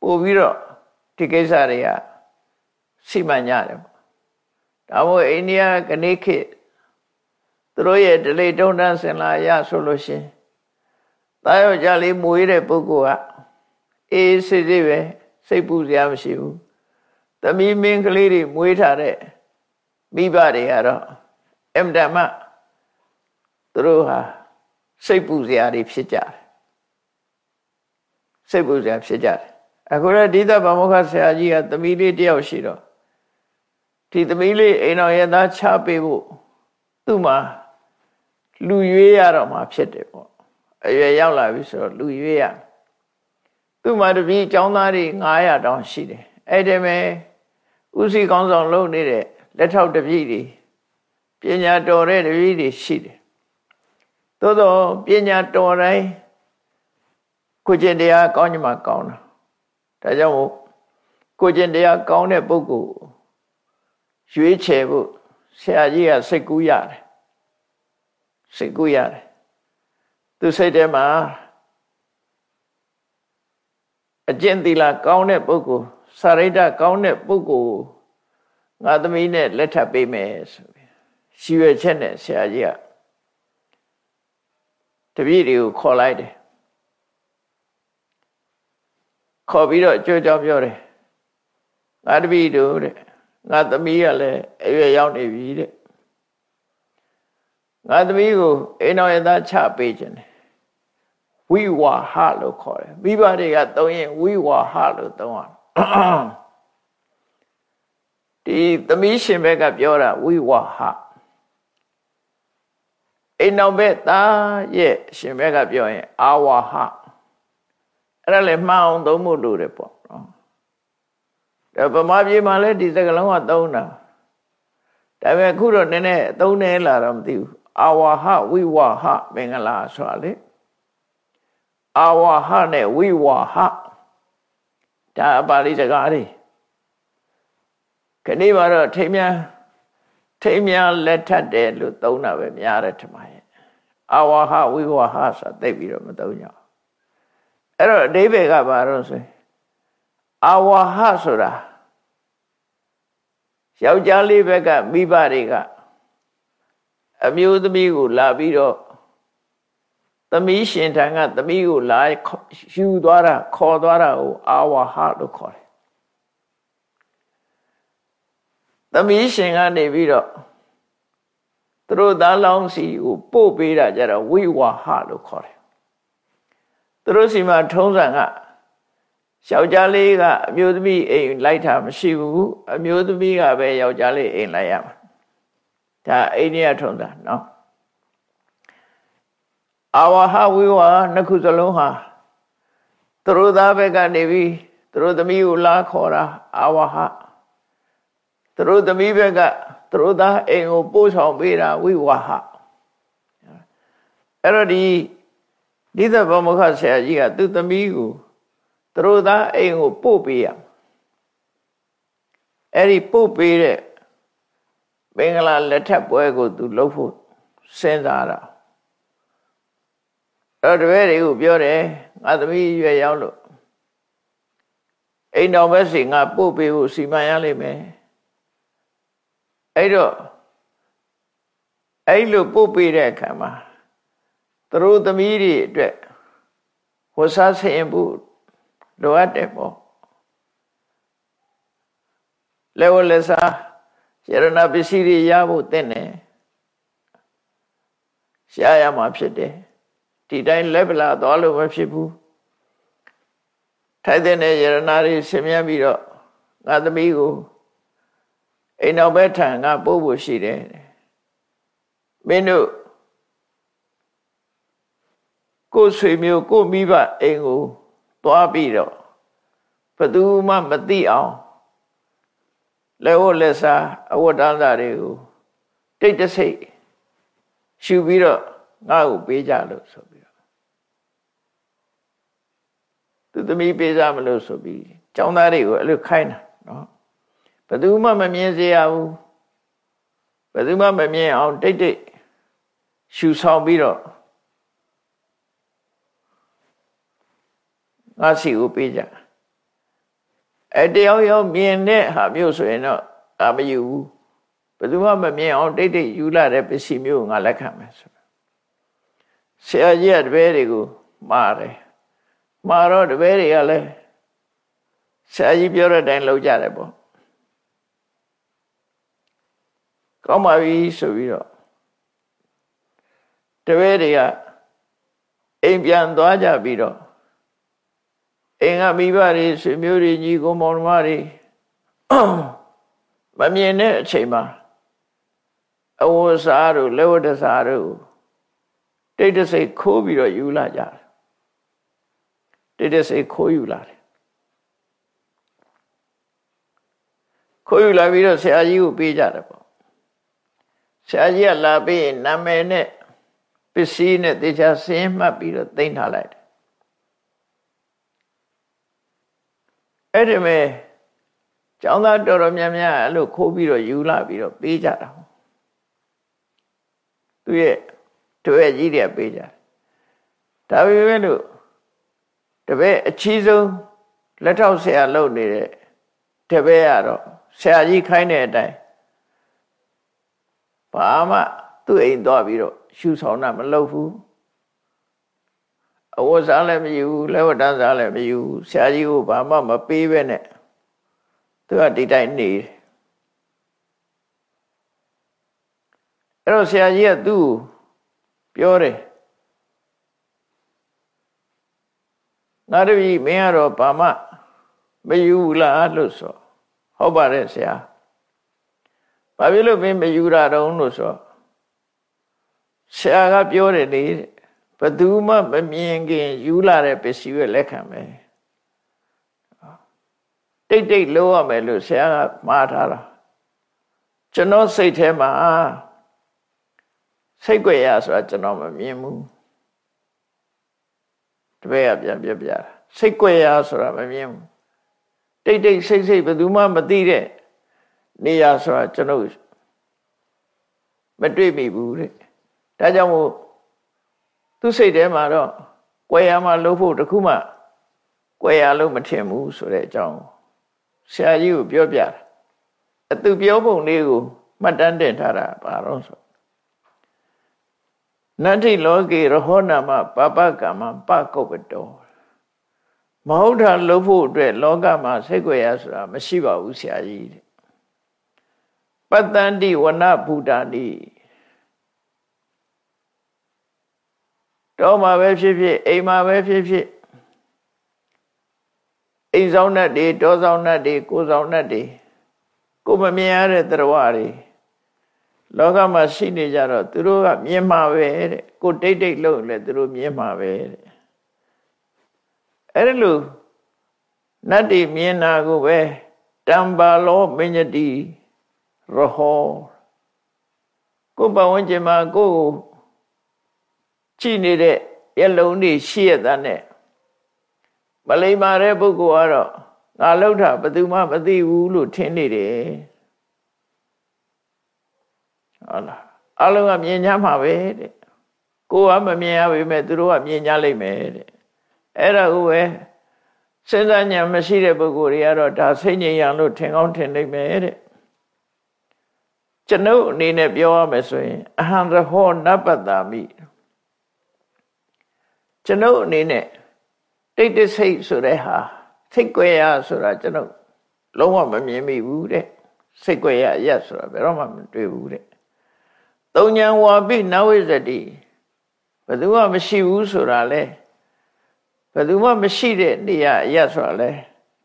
ပို့ပြီးတော့ဒီကိစ္စတွေကစီမံကြတယ်ပေါ့ဒါမို့အိန္ဒိယကနေခေတ်သူတို့ရဲ့ဒလိတုံးတန်းစင်လာရဆိုလို့ရှင် တာယောက်ျားလေးမွေးတဲ့ပုဂ္ဂိုလ်ကအေးစိစိပဲစိတ်ပူစရာမရှိဘူးသမီးမင်းကလေးတွေမွေးထားတဲ့မိဘတွေကတော့အမတမသူတို့ဟာစိတ်ပူစရာတွေဖြစ်ကြတယ်စိတ်ပူစရာဖြစ်ကြတယ်အခုရဒီသဗမောခဆရာကြီးကသမီးလေးတယောက်ရှိတော့ဒီသမီးလေးအိမ်တော်ရဲ့သားချပေးဖို့သူ့မှာလူရွေးရတော့မှဖြစ်တယ်ပေါ့ အရွယ်ရောက်လာပြီဆိုတော့လူရွေးရသူ့မှာတပည့်ចောင်းသားတွေ900တောင်ရှိတယ်အဲ့ဒီမဲ့ဥစီကောင်းဆောင်လုပ်နေတဲ့လက်ထောက်တပည့်တွေပညာတော်တဲ့တပည့်တွေရှိတယ်သို့တော့ပညာတော်တိုင်းကိုကျင့်တရားကောင်းကြမှာကောင်းတာဒါကြောင့်မို့ကိုကျင့်တရားကောင်းတဲ့ပုဂ္ဂိုလ်ရွေးချယ်ဖို့ဆရာကြီးကစိတ်ကူးရတယ်စိတ်ကူးရတယ် သူစိတ်ထဲမှာအကျင့်သီလကောင်းတဲ့ပုဂ္ဂိုလ်စာရိတ္တကောင်းတဲ့ပုဂ္ဂိုလ်ငါသမီးနဲ့လက်ထပ်ပေးမယ်ဆိုပြီးရှိရွယ်ချက်နဲ့ဆရာကြီးကတပည့်တွေကိုခေါ်လိုက်တယ်ခေါ်ပြီးတော့ကြွကြောင်ပြောတယ်ငါတပည့်တို့တဲ့ငါသမီးကလည်းအရွယ်ရောက်နေပြီတဲ့ ငါသမီးကိုအိမ်တော်ရသားချပေးခြင်းတယ်ဝိဝါဟလို့ခေါ်တယ်မိဘတွေကသုံးရင်ဝိဝါဟလို့သုံးရဒီသမီးရှင်ဘက်ကပြောတာဝိဝါဟအိမ်တော်ဘက်သားရဲ့ရှင်ဘက်ကပြောရင်အာဝါဟအဲ့ဒါလည်းမှန်အောင်သုံးဖို့လိုတယ်ပေါ့နော်ဒါဗမာပြည်မှာလည်းဒီစကားလုံးကသုံးတာဒါပေမဲ့အခုတော့နည်းနည်းသုံးနေလာတော့မသိဘူး အာဝါဟဝိဝါဟမင်္ဂလာဆိုတာလေအာဝါဟနဲ့ဝိဝါဟဒါအပါဠိစကားတွေခဏမှာတော့ထိမ်းများထိမ်းများလက်ထပ်တယ်လို့သုံးတာပဲများတယ်ထင်ပါရဲ့အာဝါဟဝိဝါဟဆိုတာသိပြီးတော့မသုံးကြဘူးအဲ့တော့အဓိပ္ပာယ်ကဘာလို့ဆိုအာဝါဟဆိုတာယောက်ျားလေးဘက်ကမိဘတွေက အမျိုးသမီးကိုလာပြီးတော့သမီးရှင်ထံကသမီးကိုလာယူသွားတာခေါ်သွားတာကိုအာဝါဟလို့ခေါ်တယ်သမီးရှင်ကနေပြီးတော့သူတို့သားလောင်းစီကိုပို့ပေးတာကြတော့ဝိဝါဟလို့ခေါ်တယ်သူတို့စီမှာထုံးစံကယောက်ျားလေးကအမျိုးသမီးအိမ်လိုက်တာမရှိဘူးအမျိုးသမီးကပဲယောက်ျားလေးအိမ်လိုက်ရမှာ ဒါအိန္ဒိယထုံးစံနော်အာဝဟဝိဝါနှစ်ခုစလုံးဟာသူတို့သားဘက်ကနေပြီးသူတို့သမီးကိုလာခေါ်တာအာဝဟသူတို့သမီးဘက်ကသူတို့သားအိမ်ကိုပို့ဆောင်ပေးတာဝိဝါဟအဲ့တော့ဒီဒီသဗမုခဆရာကြီးကသူ့သမီးကိုသူတို့သားအိမ်ကိုပို့ပေးရအဲ့ဒီပို့ပေးတဲ့ မင်္ဂလာလက်ထပ်ပွဲကိုသူလုပ်ဖို့စဉ်းစားတာအဲ့တော့တပည့်တွေကိုပြောတယ်ငါသမီးရွယ်ရောက်လို့အိမ်တော်ဘက်စီငါပို့ပေးဖို့စီမံရလိမ့်မယ်အဲ့တော့အဲ့လိုပို့ပေးတဲ့အခါမှာသူတို့သမီးတွေအတွက်ဝဆဆင်ဖို့လိုအပ်တယ်ပေါ့လေဝလက်စား ယရဏပစ္စည်းတွေရဖို့တင့်တယ်ရှားရမှာဖြစ်တယ်ဒီတိုင်းလက်ပလာသွားလို့မဖြစ်ဘူးထိုက်တဲ့ယရဏတွေဆင်မြန်းပြီးတော့ငါသမီးကိုအိမ်တော်ဘက်ထံကပို့ဖို့ရှိတယ်မင်းတို့ကိုယ်ဆွေမျိုးကိုမိဘအိမ်ကိုသွားပြီးတော့ဘသူမှမသိအောင် လက်ဝတ်လက်စားအဝတ်တန်းစာတွေကိုတိတ်တဆိတ်ရှူပြီးတော့ငါ့ကိုပေးကြလို့ဆိုပြီးတော့သူသမီးပေးကြမလို့ဆိုပြီးကျောင်းသားတွေကိုအဲ့လိုခိုင်းတာနော်ဘသူမှမမြင်စေရဘူးဘသူမှမမြင်အောင်တိတ်တိတ်ရှူဆောင်ပြီးတော့ငါစီကိုပေးကြ အဲတယောက်ယောက်မြင်တဲ့ဟာမျိုးဆိုရင်တော့အာမယူဘူးဘယ်သူမှမမြင်အောင်တိတ်တိတ်ယူလာတဲ့ပစ္စည်းမျိုးကိုငါလက်ခံမယ်ဆိုဆရာကြီးကတပည့်တွေကိုမှားတယ်မှားတော့တပည့်တွေကလည်းဆရာကြီးပြောတဲ့အတိုင်းလုပ်ကြတယ်ပေါ့ကောင်းပါပြီဆိုပြီးတော့တပည့်တွေကအိမ်ပြန်သွားကြပြီးတော့ အိမ်ကမိဘတွေဆွေမျိုးတွေညီကိုမောင်နှမတွေမမြင်တဲ့အချိန်မှာအဝစားတို့လက်ဝတ်တစားတို့တိတ်တဆိတ်ခိုးပြီးတော့ယူလာကြတယ်တိတ်တဆိတ်ခိုးယူလာတယ်ခိုးယူလာပြီးတော့ဆရာကြီးကိုပေးကြတယ်ပေါ့ဆရာကြီးကလာပြီးနာမည်နဲ့ပစ္စည်းနဲ့တေချာဆင်းမှတ်ပြီးတော့သိမ့်ထားလိုက်တယ် အဲ့ဒီမဲ့ကျောင်းသားတော်တော်များများအဲ့လိုခိုးပြီးတော့ယူလာပြီးတော့ပေးကြတာသူရဲ့တွေ့ကြီးတွေပေးကြဒါပေမဲ့လို့တပည့်အချီးဆုံးလက်ထောက်ဆရာလုပ်နေတဲ့တပည့်ကတော့ဆရာကြီးခိုင်းတဲ့အတိုင်းဘာမှသူ့အိမ်သွားပြီးတော့ရှူဆောင်တာမလုပ်ဘူး အဝတ်စားလည်းမယူဘူးလက်ဝတ်တန်းစားလည်းမယူဘူးဆရာကြီးကိုဘာမှမပေးပဲနဲ့သူကဒီတိုင်းနေအဲ့တော့ဆရာကြီးကသူ့ပြောတယ်ငါတပည့်မင်းကတော့ဘာမှမယူလားလို့ဆိုဟုတ်ပါတယ်ဆရာဘာဖြစ်လို့မင်းမယူတာတုံးလို့ဆိုဆရာကပြောတယ်လေ ဘသူမှမမြင်ခင်ယူလာတဲ့ပစ္စည်းရဲ့လက်ခံမယ်တိတ်တိတ်လို့ရမယ်လို့ဆရာကမှားထားတာကျွန်တော်စိတ်ထဲမှာစိတ်ကြွယ်ရဆိုတာကျွန်တော်မမြင်ဘူးတပည့်ကပြန်ပြပြစိတ်ကြွယ်ရဆိုတာမမြင်ဘူးတိတ်တိတ်စိတ်စိတ်ဘယ်သူမှမသိတဲ့နေရာဆိုတာကျွန်တော်မတွေ့မိဘူးတဲ့ဒါကြောင့်မို့ သူစိတ်ထဲမှာတော့ကြွယ်ရမှလို့ဖို့တခုမှကြွယ်ရလို့မထင်ဘူးဆိုတဲ့အကြောင်းဆရာကြီးကိုပြောပြတာအသူပြောပုံလေးကိုမှတ်တမ်းတင်ထားတာပါတော့ဆိုနတ္ထိလောကေရဟောနာမပပကမ္မပကုပ္ပတောမဟုတ်တာလုပ်ဖို့အတွက်လောကမှာစိတ်ကြွယ်ရဆိုတာမရှိပါဘူးဆရာကြီးတဲ့ပတ္တန္တိဝနဗုဒ္ဓတိ တော့မှာပဲဖြစ်ဖြစ်အိမ်မှာပဲဖြစ်ဖြစ်အိမ်ဆောင်နဲ့တွေတောဆောင်နဲ့တွေကိုဆောင်နဲ့တွေကိုမမြင်ရတဲ့တရားတွေလောကမှာရှိနေကြတော့သူတို့ကမြင်မှာပဲတဲ့ကိုတိတ်တိတ်လို့လည်းသူတို့မြင်မှာပဲတဲ့အဲ့လိုနတ်တွေမြင်တာကိုပဲတံပါလောမညတိရဟောကိုပဝန်းကျင်မှာကိုကြ ည့်နေတဲ့ရလုံးတွေရှိရတဲ့နဲ့မလိမ္မာတဲ့ပုဂ္ဂိုလ်ကတော့ငါလှုပ်တာဘယ်သူမှမသိဘူးလို့ထင်နေတယ်ဟုတ်လားအလုံးကမြင်냐မှာပဲတဲ့ကိုကမမြင်ရပေမဲ့သူတို့ကမြင်냐လိမ့်မယ်တဲ့အဲ့ဒါကိုပဲစဉ်းစားဉာဏ်မရှိတဲ့ပုဂ္ဂိုလ်တွေကတော့ဒါစိတ်ငြိမ်ရလို့ထင်ကောင်းထင်နိုင်မယ်တဲ့ကျွန်ုပ်အနေနဲ့ပြောရမယ်ဆိုရင်အဟံရဟောနပတ္တာမိ ကျွန်ုပ်အနေနဲ့တိတ်တဆိတ်ဆိုတဲ့ဟာစိတ်ကြွယ်ရဆိုတာကျွန်ုပ်လုံးဝမမြင်မိဘူးတဲ့စိတ်ကြွယ်ရရက်ဆိုတာဘယ်တော့မှမတွေ့ဘူးတဲ့သုံးဉဏ်ဝါပိနဝိဇတိဘယ်သူမှမရှိဘူးဆိုတာလဲဘယ်သူမှမရှိတဲ့နေရာအရက်ဆိုတာလဲ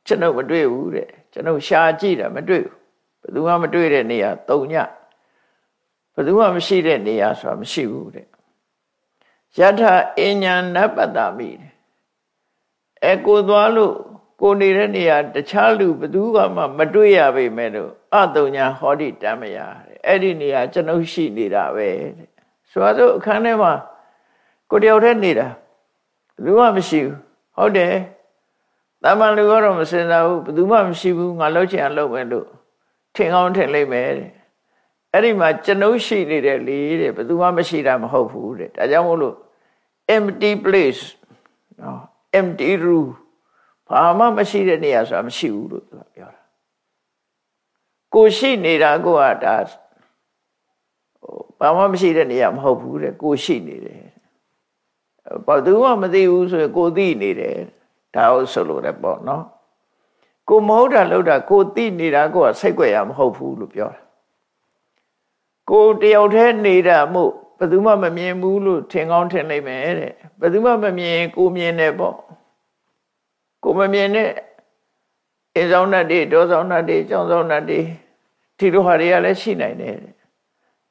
ကျွန်ုပ်မတွေ့ဘူးတဲ့ကျွန်ုပ်ရှားကြည့်တာမတွေ့ဘူးဘယ်သူမှမတွေ့တဲ့နေရာသုံးညဘယ်သူမှမရှိတဲ့နေရာဆိုတာမရှိဘူးတဲ့ ယထာအညာနပတ္တမိအဲကိုသွားလို့ကိုနေတဲ့နေရာတခြားလူဘယ်သူမှမတွေ့ရပေမဲ့လို့အတုံညာဟောတိတမ်းမရတဲ့အဲ့ဒီနေရာကျွန်ုပ်ရှိနေတာပဲတဲ့ဆိုတော့အခန်းထဲမှာကိုတယောက်တည်းနေတာဘယ်သူမှမရှိဘူးဟုတ်တယ်တမန်လူကတော့မစင်စားဘူးဘယ်သူမှမရှိဘူးငါလှုပ်ချင်အောင်လှုပ်မယ်လို့ထင်အောင်ထင်လိုက်မယ်တဲ့ အဲ့ဒီမှာကျွန်ုပ်ရှိနေတယ်လေတဲ့ဘယ်သူမှမရှိတာမဟုတ်ဘူးတဲ့ဒါကြောင့်မို့လို့ empty place နော် empty room ဘာမှမရှိတဲ့နေရာဆိုတာမရှိဘူးလို့သူကပြောတာကိုရှိနေတာကိုကဒါဟိုဘာမှမရှိတဲ့နေရာမဟုတ်ဘူးတဲ့ကိုရှိနေတယ်ဘာသူမှမသိဘူးဆိုရင်ကိုသိနေတယ်ဒါဟုတ်ဆိုလို့လည်းပေါ့နော်ကိုမဟုတ်တာလို့တာကိုသိနေတာကိုကစိတ်ကြွယ်ရမဟုတ်ဘူးလို့ပြောတာ ကိုတယောက်တည်းနေတာမို့ဘယ်သူမှမမြင်ဘူးလို့ထင်ကောင်းထင်လိုက်မယ်တဲ့ဘယ်သူမှမမြင်ကိုမြင်တယ်ပေါ့ကိုမမြင်တဲ့အိမ်ဆောင်တတ်တွေတောဆောင်တတ်တွေကျောင်းဆောင်တတ်တွေဒီလိုဟာတွေကလည်းရှိနိုင်တယ်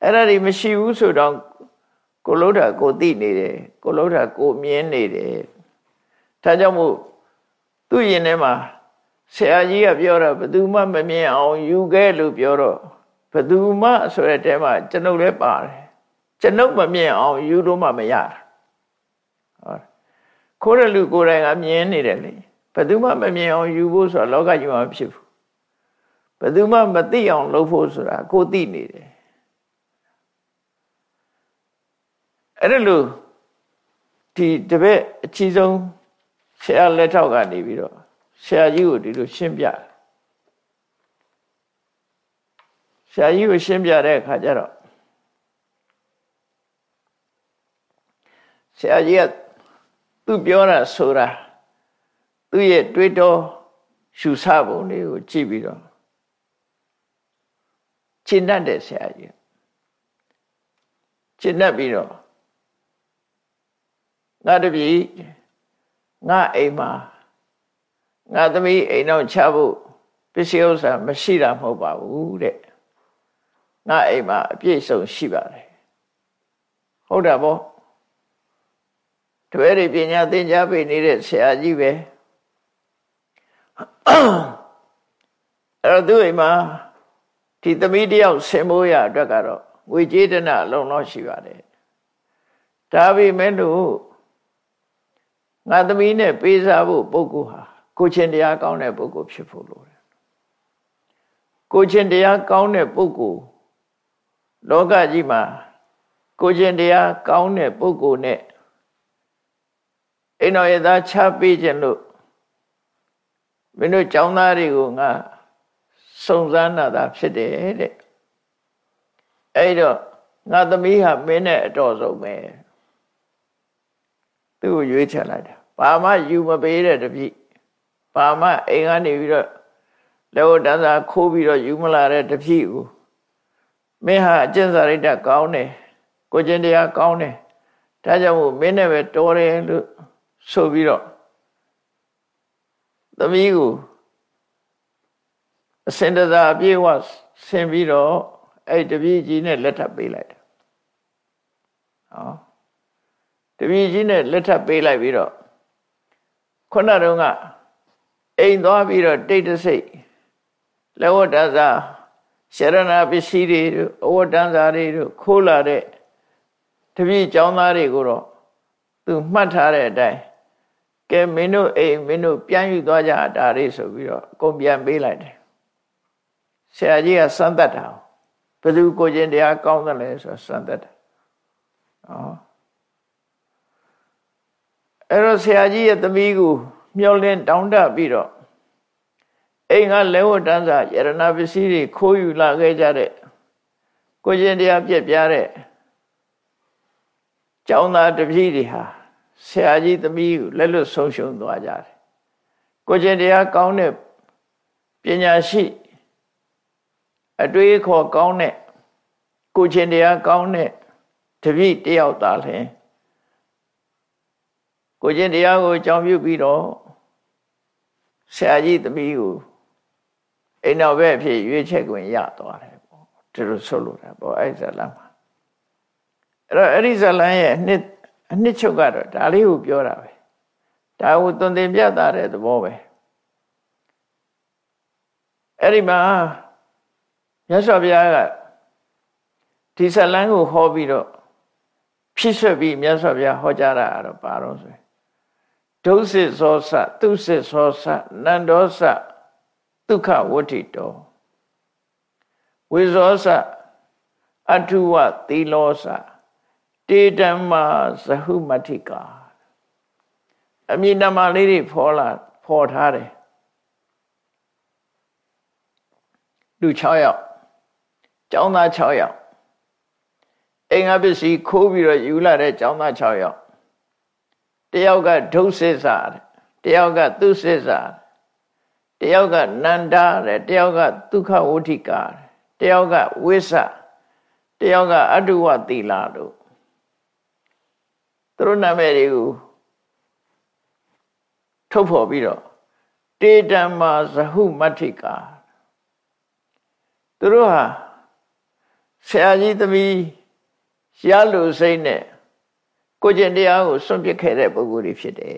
အဲ့ဒါတွေမရှိဘူးဆိုတော့ကိုလို့တာကိုသိနေတယ်ကိုလို့တာကိုမြင်နေတယ်ဒါကြောင့်မို့သူ့ရင်ထဲမှာဆရာကြီးကပြောတာဘယ်သူမှမမြင်အောင်ယူခဲ့လို့ပြောတော့ ဘယ်သူမှဆိုတဲ့တဲမှာကျွန်ုပ်လည်းပါတယ်ကျွန်ုပ်မမြင်အောင်ယူလို့မှမရတာဟုတ်ခိုးတဲ့လူကိုယ်တိုင်ကမြင်နေတယ်လေဘယ်သူမှမမြင်အောင်ယူဖို့ဆိုတော့လောကကြီးမှာမဖြစ်ဘူးဘယ်သူမှမသိအောင်လုပ်ဖို့ဆိုတာကိုသိနေတယ်အဲ့ဒါလို့ဒီတပည့်အချီဆုံးဆရာလက်ထောက်ကနေပြီးတော့ဆရာကြီးကိုဒီလိုရှင်းပြ ဆရာကြီးကိုရှင်းပြတဲ့အခါကျတော့ဆရာကြီးကသူပြောတာဆိုတာသူ့ရဲ့တွေးတောရှုဆပုံတွေကိုကြည့်ပြီးတော့ရှင်းတတ်တယ်ဆရာကြီးရှင်းတတ်ပြီးတော့ငါတပည့်ငါအိမ်မှာငါသမီးအိမ်တော့ချဖို့ပစ္စည်းဥစ္စာမရှိတာမဟုတ်ပါဘူးတဲ့ ငါအိမ်မှာအပြည့်စုံရှိပါတယ်ဟုတ်တာပေါ့တပည့်တွေပညာသင်ကြားပေးနေတဲ့ဆရာကြီးပဲအဲ့တော့သူ့အိမ်မှာဒီသမီးတယောက်ဆင်မိုးရအတွက်ကတော့ငွေကြေးတနာအလုံးတော့ရှိပါတယ်ဒါပေမဲ့လို့ငါသမီးနဲ့ပေးစားဖို့ပုဂ္ဂိုလ်ဟာကိုချင်းတရားကောင်းတဲ့ပုဂ္ဂိုလ်ဖြစ်ဖို့လိုတယ်ကိုချင်းတရားကောင်းတဲ့ပုဂ္ဂိုလ် လောကကြီးမှာကိုချင်းတရားကောင်းတဲ့ပုဂ္ဂိုလ်နဲ့အိမ်တော်ရသားချပေးခြင်းလို့မင်းတို့ចောင်းသားတွေကိုငါစုံစမ်းတာသာဖြစ်တယ်တဲ့အဲ့တော့ငါသမီးဟာမင်းနဲ့အတော်ဆုံးပဲသူ့ကိုရွေးချယ်လိုက်တာဘာမှယူမပေးတဲ့တပည့်ဘာမှအိမ်ကနေပြီးတော့လက်ဝတ်တန်းစာခိုးပြီးတော့ယူမလာတဲ့တပည့်ကို မင်းဟာအကျင့်စာရိတ္တကောင်းတယ်ကိုကျင့်တရားကောင်းတယ်ဒါကြောင့်မို့မင်းနဲ့ပဲတော်တယ်လို့ဆိုပြီးတော့သမီးကိုအစင်တစားအပြည့်ဝဆင်ပြီးတော့အဲ့တပည့်ကြီးနဲ့လက်ထပ်ပေးလိုက်တယ်ဟောတပည့်ကြီးနဲ့လက်ထပ်ပေးလိုက်ပြီးတော့ခုနတုန်းကအိမ်သွားပြီးတော့တိတ်တဆိတ်လက်ဝတ်တန်းစာ ရှရဏပစ္စည်းတွေတို့အဝတ်တန်းစာတွေတို့ခိုးလာတဲ့တပည့်ကျောင်းသားတွေကိုတော့သူမှတ်ထားတဲ့အတိုင်းကဲမင်းတို့အိမ်မင်းတို့ပြန်ယူသွားကြတာတွေဆိုပြီးတော့အကုန်ပြန်ပေးလိုက်တယ်ဆရာကြီးကစမ်းသပ်တာဘယ်သူကိုချင်းတရားကောင်းတယ်လဲဆိုစမ်းသပ်တယ်ဟောအဲ့တော့ဆရာကြီးရဲ့သမီးကိုမျောလင်းတောင်းတပြီးတော့ အိမ်ကလဲဝတ္တန်းစာယရဏပစ္စည်းတွေခိုးယူလာခဲ့ကြတဲ့ကိုချင်းတရားပြက်ပြားတဲ့ကျောင်းသားတပည့်တွေဟာဆရာကြီးသမီးကိုလက်လွတ်ဆုံးရှုံးသွားကြတယ်ကိုချင်းတရားကောင်းတဲ့ပညာရှိအတွေးခေါ်ကောင်းတဲ့ကိုချင်းတရားကောင်းတဲ့တပည့်တယောက်သားလင်ကိုချင်းတရားကိုအကြောင်းပြုပြီးတော့ဆရာကြီးသမီးကို အိမ်တော်ဘက်အဖြစ်ရွေးချက်ခွင့်ရသွားတယ်ပေါ့ဒီလိုဆိုလိုတာပေါ့အဲ့ဇလန်မှာအဲ့တော့အဲ့ဒီဇလန်ရဲ့အနှစ်အနှစ်ချုပ်ကတော့ဒါလေးကိုပြောတာပဲဒါကိုသွန်သင်ပြတာတဲ့သဘောပဲအဲ့ဒီမှာမြတ်စွာဘုရားကဒီဇလန်ကိုဟောပြီးတော့ဖြစ်ဆွပြီးမြတ်စွာဘုရားဟောကြားတာကတော့ပါတော့ဆိုဒုစစ်သောစသူစစ်သောစနန္ဒောစ ဒုက္ခဝဋ္ထိတောဝိဇောစအထုဝသီလောစတေတမ္မာဇဟုမတိကာအမည်နာမလေးတွေဖော်လာဖော်ထားတယ်လူ6ယောက်ကျောင်းသား6ယောက်အိမ်ကပစ္စည်းခိုးပြီးတော့ယူလာတဲ့ကျောင်းသား6ယောက်တယောက်ကဒုစစ်စာတယောက်ကသူစစ်စာ တယောက်ကနန္ဒတဲ့တယောက်ကဒုက္ခဝဋ္ဌိကာတယောက်ကဝိသတယောက်ကအတုဝသီလာတို့သူတို့နာမည်တွေကိုထုတ်ဖော်ပြီးတော့တေတံမာဇဟုမတ္ထိကာသူတို့ဟာဆရာကြီးသမီးရလူစိတ်နဲ့ကိုကျင့်တရားကိုစွန့်ပစ်ခဲ့တဲ့ပုဂ္ဂိုလ်တွေဖြစ်တယ်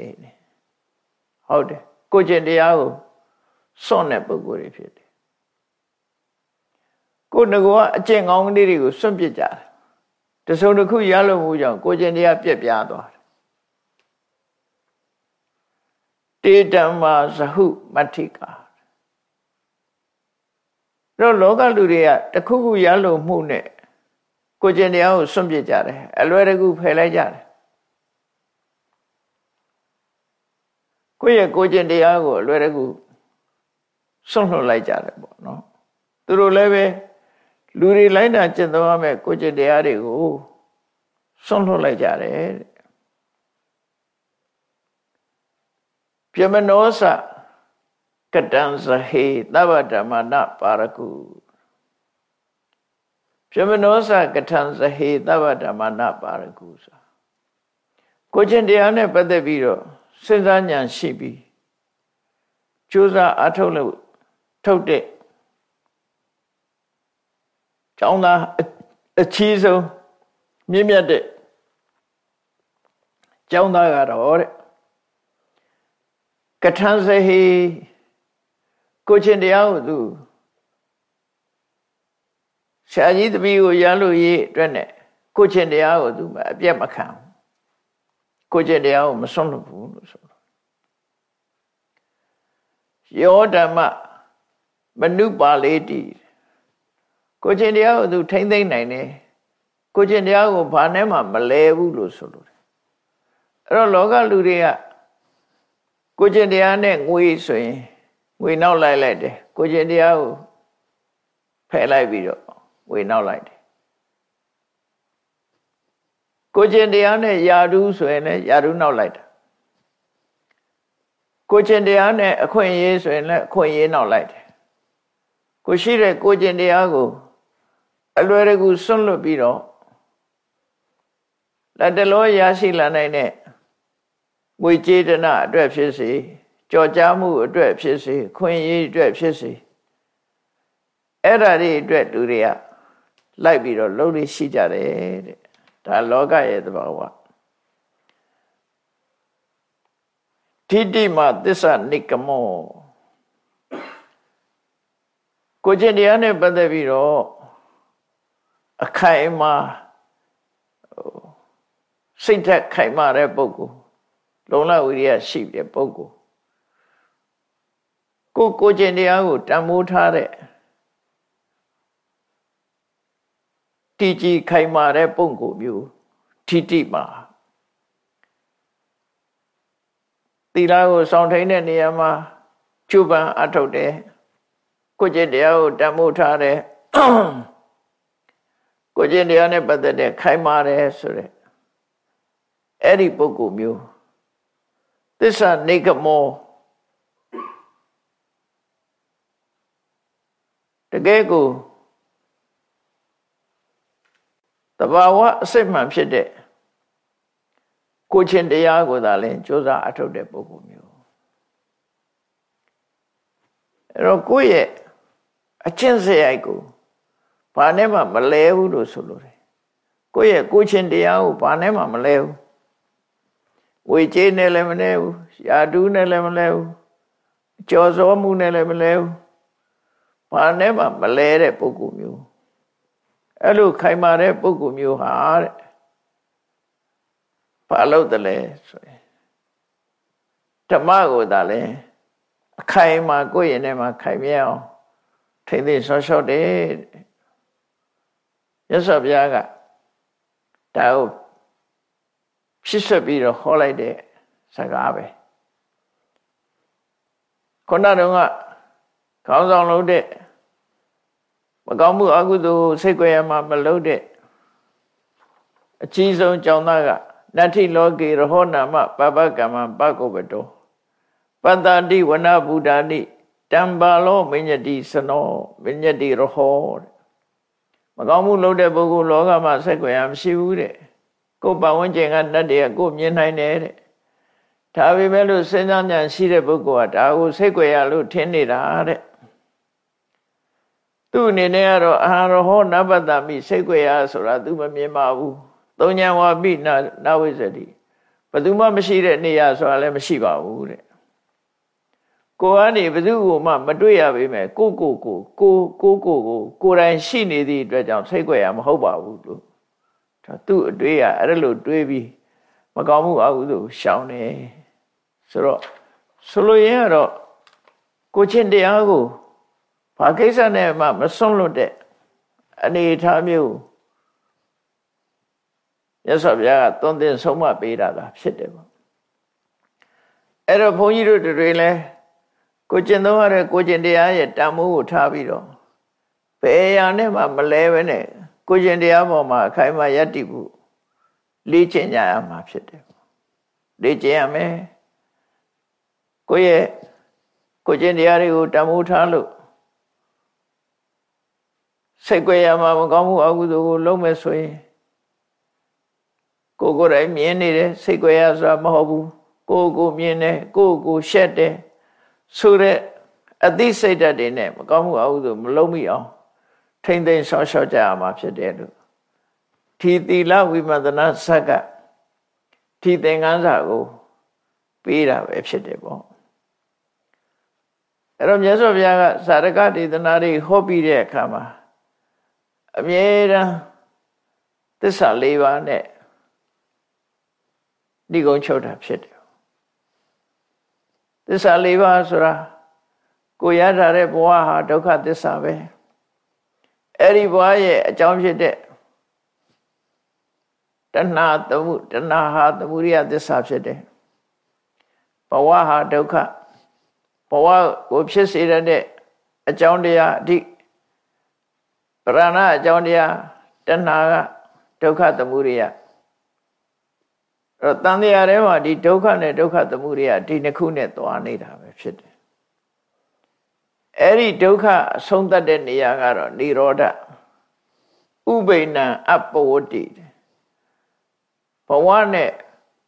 ဟုတ်တယ်ကိုကျင့်တရားကို စွန့်တဲ့ပုဂ္ဂိုလ်တွေဖြစ်တယ်ကိုငကောအကျင့်ကောင်းကလေးတွေကိုစွန့်ပစ်ကြတယ်တစုံတစ်ခုရလို့မှုကြောင့်ကိုကျင့်တရားပြက်ပြားသွားတယ်တေတမ္မာဇဟုမတ္ထိကာတော့လောကလူတွေကတခုခုရလို့မှုနဲ့ကိုကျင်တရားကိုစွန့်ပစ်ကြတယ်အလွယ်တကူဖယ်လိုက်ကြတယ်ကိုယ့်ရဲ့ကိုကျင်တရားကိုအလွယ်တကူ စွန့်လွတ်လိုက်ကြတယ်ပေါ့နော်သူတို့လည်းပဲလူတွေလိုက်တာကျင့်သုံးရမယ်ကိုကျင်တရားတွေကိုစွန့်လွတ်လိုက်ကြတယ်တဲ့ပြမနောစကတံဇဟေသဗ္ဗဓမ္မနာပါရကုပြမနောစကထံဇဟေသဗ္ဗဓမ္မနာပါရကုဆိုကိုချင်းတရားနဲ့ပတ်သက်ပြီးတော့စဉ်းစားဉာဏ်ရှိပြီးကြိုးစားအထုတ်လို့ ထုတ်တဲ့ကျောင်းသားအချီးဆုံးမြင့်မြတ်တဲ့ကျောင်းသားကတော့တဲ့ကထံဇဟေကိုချင်းတရားကိုသူဆရာကြီးတပည့်ကိုရလို့ရေးအတွက်နဲ့ကိုချင်းတရားကိုသူအပြတ်မခံကိုချင်းတရားကိုမစွန့်လို့ဘူးလို့ဆိုတော့ယောဓမ္မ မနုပါလေတိကိုချင်းတရားကိုသူထိမ့်သိမ့်နိုင်တယ်ကိုချင်းတရားကိုဘာနဲ့မှမလဲဘူးလို့ဆိုလို့အဲ့တော့လောကလူတွေကကိုချင်းတရားနဲ့ငွေဆိုရင်ငွေနောက်လိုက်လိုက်တယ်ကိုချင်းတရားကိုဖယ်လိုက်ပြီးတော့ငွေနောက်လိုက်တယ်ကိုချင်းတရားနဲ့ယာဓုဆိုရင်လည်းယာဓုနောက်လိုက်တာကိုချင်းတရားနဲ့အခွင့်အရေးဆိုရင်လည်းအခွင့်အရေးနောက်လိုက်တယ် ကိုရှိတဲ့ကိုချင်းတရားကိုအလွယ်တကူစွန့်လွတ်ပြီးတော့လက်တလောရရှိလာနိုင်တဲ့ငွေကြေးတနာအတွက်ဖြစ်စေကြော်ကြားမှုအတွက်ဖြစ်စေခွင့်ရေးအတွက်ဖြစ်စေအဲ့ဓာတွေအတွက်လူတွေကလိုက်ပြီးတော့လှုပ်လို့ရှိကြတယ်တဲ့ဒါလောကရဲ့သဘာဝထိတိမသစ္စာနိကမော ကိုကျင့်တရားနဲ့ပတ်သက်ပြီးတော့အခိုင်အမာစိတ်သက်ခိုင်မာတဲ့ပုဂ္ဂိုလ်လုံလဝိရိယရှိတဲ့ပုဂ္ဂိုလ်ကိုကိုကျင့်တရားကိုတန်မိုးထားတဲ့တီကြီးခိုင်မာတဲ့ပုဂ္ဂိုလ်မျိုးထိတိမှာသီလကိုစောင့်ထိန်တဲ့နေရာမှာကျုပန်အထုတ်တယ် ကိုကျင့်တရားကိုတန်မိုးထားတယ်ကိုကျင့်တရားနဲ့ပတ်သက်တဲ့ခိုင်မာတယ်ဆိုတဲ့အဲ့ဒီပုဂ္ဂိုလ်မျိုးသစ္စာနေကမောတကယ်ကိုတဘာဝအစစ်မှန်ဖြစ်တဲ့ကိုချင်းတရားကိုသာလဲကြိုးစားအထုတ်တဲ့ပုဂ္ဂိုလ်မျိုးအဲ့တော့ကိုယ့်ရဲ့ အချင်းစရိုက်ကိုဘာနဲ့မှမလဲဘူးလို့ဆိုလိုတယ်ကိုယ့်ရဲ့ကိုချင်းတရားကိုဘာနဲ့မှမလဲဘူးဝေကျေးနဲ့လည်းမလဲဘူးယာတူးနဲ့လည်းမလဲဘူးကြော်စောမှုနဲ့လည်းမလဲဘူးဘာနဲ့မှမလဲတဲ့ပုဂ္ဂိုလ်မျိုးအဲ့လိုခိုင်မာတဲ့ပုဂ္ဂိုလ်မျိုးဟာတဲ့ဘာလို့တလဲဆိုရင်ဓမ္မကိုသာလဲအခိုင်မာကိုယ့်ရင်ထဲမှာခိုင်မြဲအောင် ထိမ့်သိဆော့ဆော့တယ်ရသော်ဘုရားကဒါကိုဖြစ်ဆက်ပြီးတော့ဟောလိုက်တဲ့စကားပဲခုနတုန်းကခေါင်းဆောင်လုပ်တဲ့မကောင်းမှုအကုသိုလ်စိတ်ကြွယ်မှာမလုပ်တဲ့အကြီးဆုံးကြောင့်သားကနတ္ထိလောကေရဟောနာမပပကမ္မပကုပတောပတ္တတိဝနဗုဒ္ဓနိ တံပါလောမညတိစနောမညတိရဟောမကောင်းမှုလုပ်တဲ့ပုဂ္ဂိုလ်လောကမှာစိတ်ကြွယ်မရှိဘူးတဲ့ကိုယ်ပတ်ဝန်းကျင်ကတတ်တယ်ကိုမြင်နိုင်တယ်တဲ့ဒါပေမဲ့လို့စဉ်းစားဉာဏ်ရှိတဲ့ပုဂ္ဂိုလ်ကဒါကိုစိတ်ကြွယ်ရလို့ထင်နေတာတဲ့သူ့အနေနဲ့ကတော့အာရဟောနဘတမိစိတ်ကြွယ်ရဆိုတာသူမမြင်ပါဘူးသုံးဉဏ်ဝါပိနာနဝိဇ္ဇတိဘယ်သူမှမရှိတဲ့နေရာဆိုတာလည်းမရှိပါဘူးတဲ့ ကိုကနေဘယ်သူ့ကိုမှမတွေ့ရပေမဲ့ကိုကိုကိုကိုကိုကိုကိုကိုယ်တိုင်ရှိနေသည့်အတွက်ကြောင့်စိတ်ကြွယ်ရမဟုတ်ပါဘူးလို့ဒါသူ့အတွေ့ရအဲ့လိုတွေးပြီးမကောင်းမှုအကုသို့ရှောင်တယ်ဆိုတော့ဆိုလိုရင်းကတော့ကိုချင်းတရားကိုဘာဘာကိစ္စနဲ့မှမစွန့်လွတ်တဲ့အနေအထားမျိုးမြတ်စွာဘုရားကသွန်သင်ဆုံးမပေးတာလားဖြစ်တယ်ပေါ့အဲ့တော့ဘုန်းကြီးတို့တွေလည်း ကိုကျင့်သုံးရတဲ့ကိုကျင့်တရားရဲ့တန်မိုးကိုထားပြီးတော့ဘယ်ရာနဲ့မှမလဲပဲနဲ့ကိုကျင့်တရားပေါ်မှာအခိုင်အမာယက်တည်ဖို့လေ့ကျင့်ကြရမှာဖြစ်တယ်လေ့ကျင့်ရမယ်ကိုရဲ့ကိုကျင့်တရားတွေကိုတန်မိုးထားလို့စိတ်ကြွရမှာမကောင်းမှုအကုသိုလ်ကိုလုံးမဲ့ဆိုရင်ကိုကိုယ်တိုင်မြင်နေတယ်စိတ်ကြွရဆိုတာမဟုတ်ဘူးကိုကိုမြင်တယ်ကိုကိုရှက်တယ် ဆိုတဲ့အသိစိတ်ဓာတ်တွေနဲ့မကောင်းမှုအဟုဆိုမလုံးမိအောင်ထိမ့်သိမ်းရှော့ရှော့ကြရမှာဖြစ်တယ်လို့ဒီသီလဝိပဿနာဆက်ကဒီသင်္ကန်းစာကိုပေးတာပဲဖြစ်တယ်ပေါ့အဲ့တော့မြတ်စွာဘုရားကသာရကဒေသနာတွေဟောပြီးတဲ့အခါမှာအမြဲတမ်းသစ္စာ၄ပါးနဲ့ဒီကုန်းချုပ်တာဖြစ်တယ် သစ္စာ၄ပါးဆိုတာကိုရထားတဲ့ဘဝဟာဒုက္ခသစ္စာပဲအဲ့ဒီဘဝရဲ့အကြောင်းဖြစ်တဲ့တဏှာသမှုတဏှာဟာသမုဒိယသစ္စာဖြစ်တယ်ဘဝဟာဒုက္ခဘဝကိုဖြစ်စေတဲ့အကြောင်းတရားအဓိပရဏအကြောင်းတရားတဏှာကဒုက္ခသမုဒိယ တော့တန်တရားထဲမှာဒီဒုက္ခနဲ့ဒုက္ခသမုဒယဒီနှစ်ခုနဲ့သွားနေတာပဲဖြစ်တယ်အဲ့ဒီဒုက္ခအဆုံးသတ်တဲ့နေရာကတော့និရောဓဥပိ္ပဏအပဝတ္တိဘဝနဲ့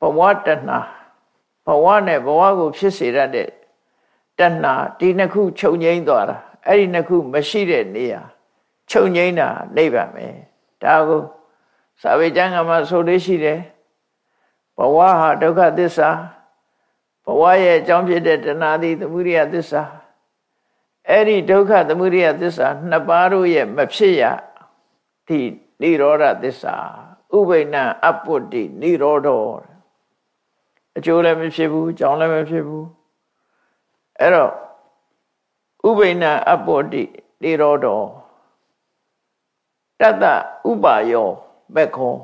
ဘဝတဏှာဘဝနဲ့ဘဝကိုဖြစ်စေရတဲ့တဏှာဒီနှစ်ခုချုပ်ငိမ့်သွားတာအဲ့ဒီနှစ်ခုမရှိတဲ့နေရာချုပ်ငိမ့်တာနိဗ္ဗာန်ပဲဒါကိုစာပေကျမ်းကမှာဆိုလို့ရှိတယ် ဘဝဟာဒုက္ခသစ္စာဘဝရဲ့အကြောင်းဖြစ်တဲ့တဏှာသည်သမုဒိယသစ္စာအဲ့ဒီဒုက္ခသမုဒိယသစ္စာနှစ်ပါးတို့ရဲ့မဖြစ်ရဒီနိရောဓသစ္စာဥပိဏအပုတ္တိနိရောဓောအကျိုးလည်းမဖြစ်ဘူးအကြောင်းလည်းမဖြစ်ဘူးအဲ့တော့ဥပိဏအပုတ္တိနိရောဓောတတ္တဥပါယောမက်ခော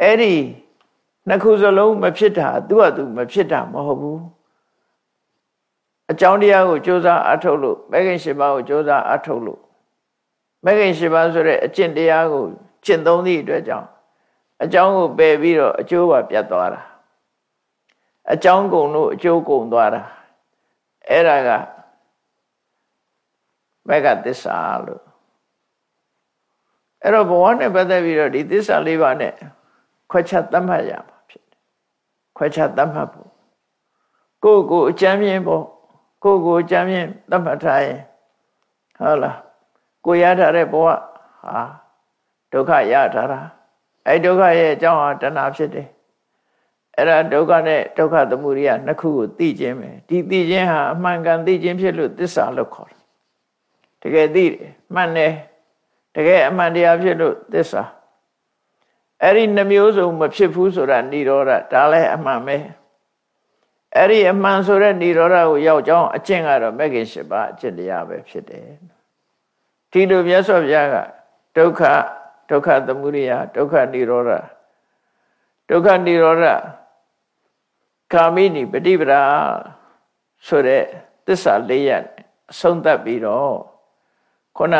အဲ့ဒီ နှစ်ခုစလုံးမဖြစ်တာသူ့ဟာသူမဖြစ်တာမဟုတ်ဘူးအကြောင်းတရားကိုကြိုးစားအထုတ်လို့မဂ္ဂင်၈ပါးကိုကြိုးစားအထုတ်လို့မဂ္ဂင်၈ပါးဆိုတဲ့အကျင့်တရားကိုကျင့်သုံးသည့်အတွက်ကြောင့်အကြောင်းကိုပယ်ပြီးတော့အကျိုးပါပြတ်သွားတာအကြောင်းကုန်လို့အကျိုးကုန်သွားတာအဲ့ဒါကမဂ္ဂသစ္စာလို့အဲ့တော့ဘဝနဲ့ပတ်သက်ပြီးတော့ဒီသစ္စာလေးပါးနဲ့ခွဲခြားသတ်မှတ်ရမှာ ခွဲခြားသတ်မှတ်ဖို့ကိုယ့်ကိုအကြမ်းမြင်ဖို့ကိုယ့်ကိုအကြမ်းမြင်သတ်မှတ်ထားရင်ဟုတ်လားကိုရထားတဲ့ဘဝဟာဒုက္ခရထားတာအဲဒုက္ခရဲ့အကြောင်းဟာတဏှာဖြစ်တယ်အဲ့ဒါဒုက္ခနဲ့ဒုက္ခသမုဒိယနှစ်ခုကိုသိခြင်းပဲဒီသိခြင်းဟာအမှန်ကန်သိခြင်းဖြစ်လို့သစ္စာလို့ခေါ်တယ်တကယ်သိတယ်မှန်တယ်တကယ်အမှန်တရားဖြစ်လို့သစ္စာ အဲ့ဒီနှမျိုးစုံမဖြစ်ဘူးဆိုတာဏိရောဓဒါလည်းအမှန်ပဲအဲ့ဒီအမှန်ဆိုတဲ့ဏိရောဓကိုရောက်ကြောင်းအကျင့်ကတော့မဂ္ဂင်၈ပါးအကျင့်တရားပဲဖြစ်တယ်ဒီလိုမြတ်စွာဘုရားကဒုက္ခဒုက္ခသမုဒိယဒုက္ခဏိရောဓဒုက္ခဏိရောဓကာမိနိပฏิပဒါဆိုတဲ့သစ္စာ၄ရပ်အဆုံးသတ်ပြီးတော့ခုန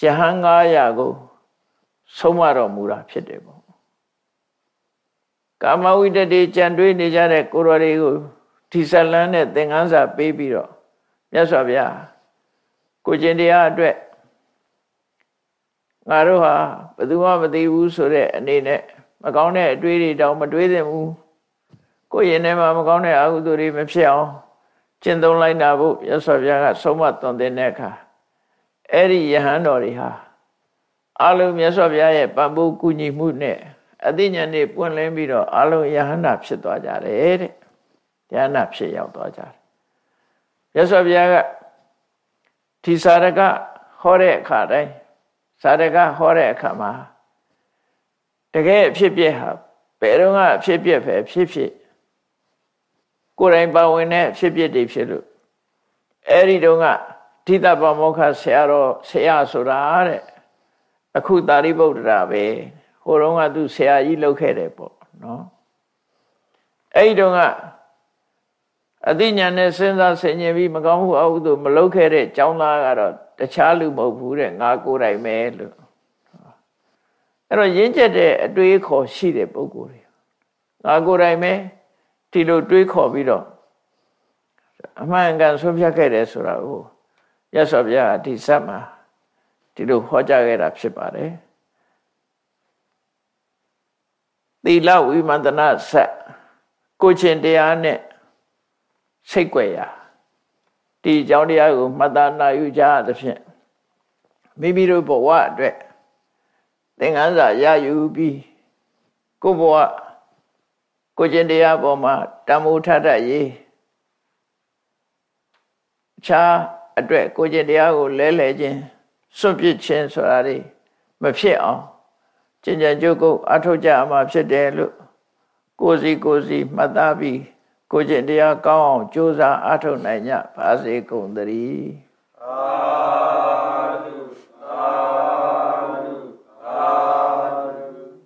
ရဟန်း900ကို ဆုံးမတော်မူတာဖြစ်တယ်ပေါ့ကာမဝိတ္တေကြံတွေးနေကြတဲ့ကိုရော်တွေကိုဒီဇလန်းနဲ့သင်္ကန်းစာပေးပြီးတော့မြတ်စွာဘုရားကိုကျင်တရားအတွက်ငါတို့ဟာဘယ်သူမှမသိဘူးဆိုတဲ့အနေနဲ့မကောင်းတဲ့အတွေးတွေတောင်မတွေးသင့်ဘူးကိုယ်ရင်ထဲမှာမကောင်းတဲ့အကုသိုလ်တွေမဖြစ်အောင်ကျင့်သုံးလိုက်တာဖို့မြတ်စွာဘုရားကဆုံးမသွန်သင်တဲ့အခါအဲ့ဒီယဟန်တော်တွေဟာ အလုံးမြတ်စွာဘုရားရဲ့ပံ့ပိုးကူညီမှုနဲ့အသိဉာဏ်တွေပွင့်လင်းပြီးတော့အလုံးယဟန္တာဖြစ်သွားကြတယ်တဲ့ယဟန္တာဖြစ်ရောက်သွားကြတယ်မြတ်စွာဘုရားကဒီစာရကဟောတဲ့အခါတိုင်းစာရကဟောတဲ့အခါမှာတကယ်အဖြစ်ပြက်ဟာဘယ်တော့ကအဖြစ်ပြက်ပဲဖြစ်ဖြစ်ကိုယ်တိုင်ပါဝင်တဲ့အဖြစ်ပြက်တွေဖြစ်လို့အဲ့ဒီတုန်းကဓိတပမောခဆရာတော်ဆရာဆိုတာတဲ့ အခုတာရိပုတ္တရာပဲဟိုတုန်းကသူဆရာကြီးလုပ်ခဲ့တယ်ပေါ့နော်အဲ့ဒီတုန်းကအသိဉာဏ်နဲ့စဉ်းစားဆင်ခြင်ပြီးမကောင်းမှုအဟုသို့မလုပ်ခဲ့တဲ့ကျောင်းသားကတော့တခြားလူမဟုတ်ဘူးတဲ့ငါကိုယ်တိုင်ပဲလို့အဲ့တော့ရင်းကျက်တဲ့အတွေးခေါ်ရှိတဲ့ပုဂ္ဂိုလ်တွေငါကိုယ်တိုင်ပဲဒီလိုတွေးခေါ်ပြီးတော့အမှန်ကန်ဆွဖြတ်ခဲ့တယ်ဆိုတာကိုရသော်ဗျာဒီစက်မှာ ဒီလိုဟောကြားခဲ့တာဖြစ်ပါတယ်သီလဝိမန္တနာဆက်ကိုချင်းတရားနဲ့စိတ်ွယ်ရာဒီအကြောင်းတရားကိုမှတ်သားနာယူကြသဖြင့်မိမိတို့ဘဝအတွက်သင်္ကန်းစာရယူပြီးကိုဘဝကိုကျင့်တရားပေါ်မှာတမိုးထထရေးအခြားအတွက်ကိုကျင့်တရားကိုလဲလှယ်ခြင်း စွန့်ပစ်ခြင်းဆိုတာတွေမဖြစ်အောင်ကျင့်ကြံကြုတ်ကုတ်အထောက်ကြမှာဖြစ်တယ်လို့ကိုစီကိုစီမှတ်သားပြီးကိုကျင့်တရားကောင်းအောင်ကြိုးစားအားထုတ်နိုင်ကြပါစေကုန်သတည်း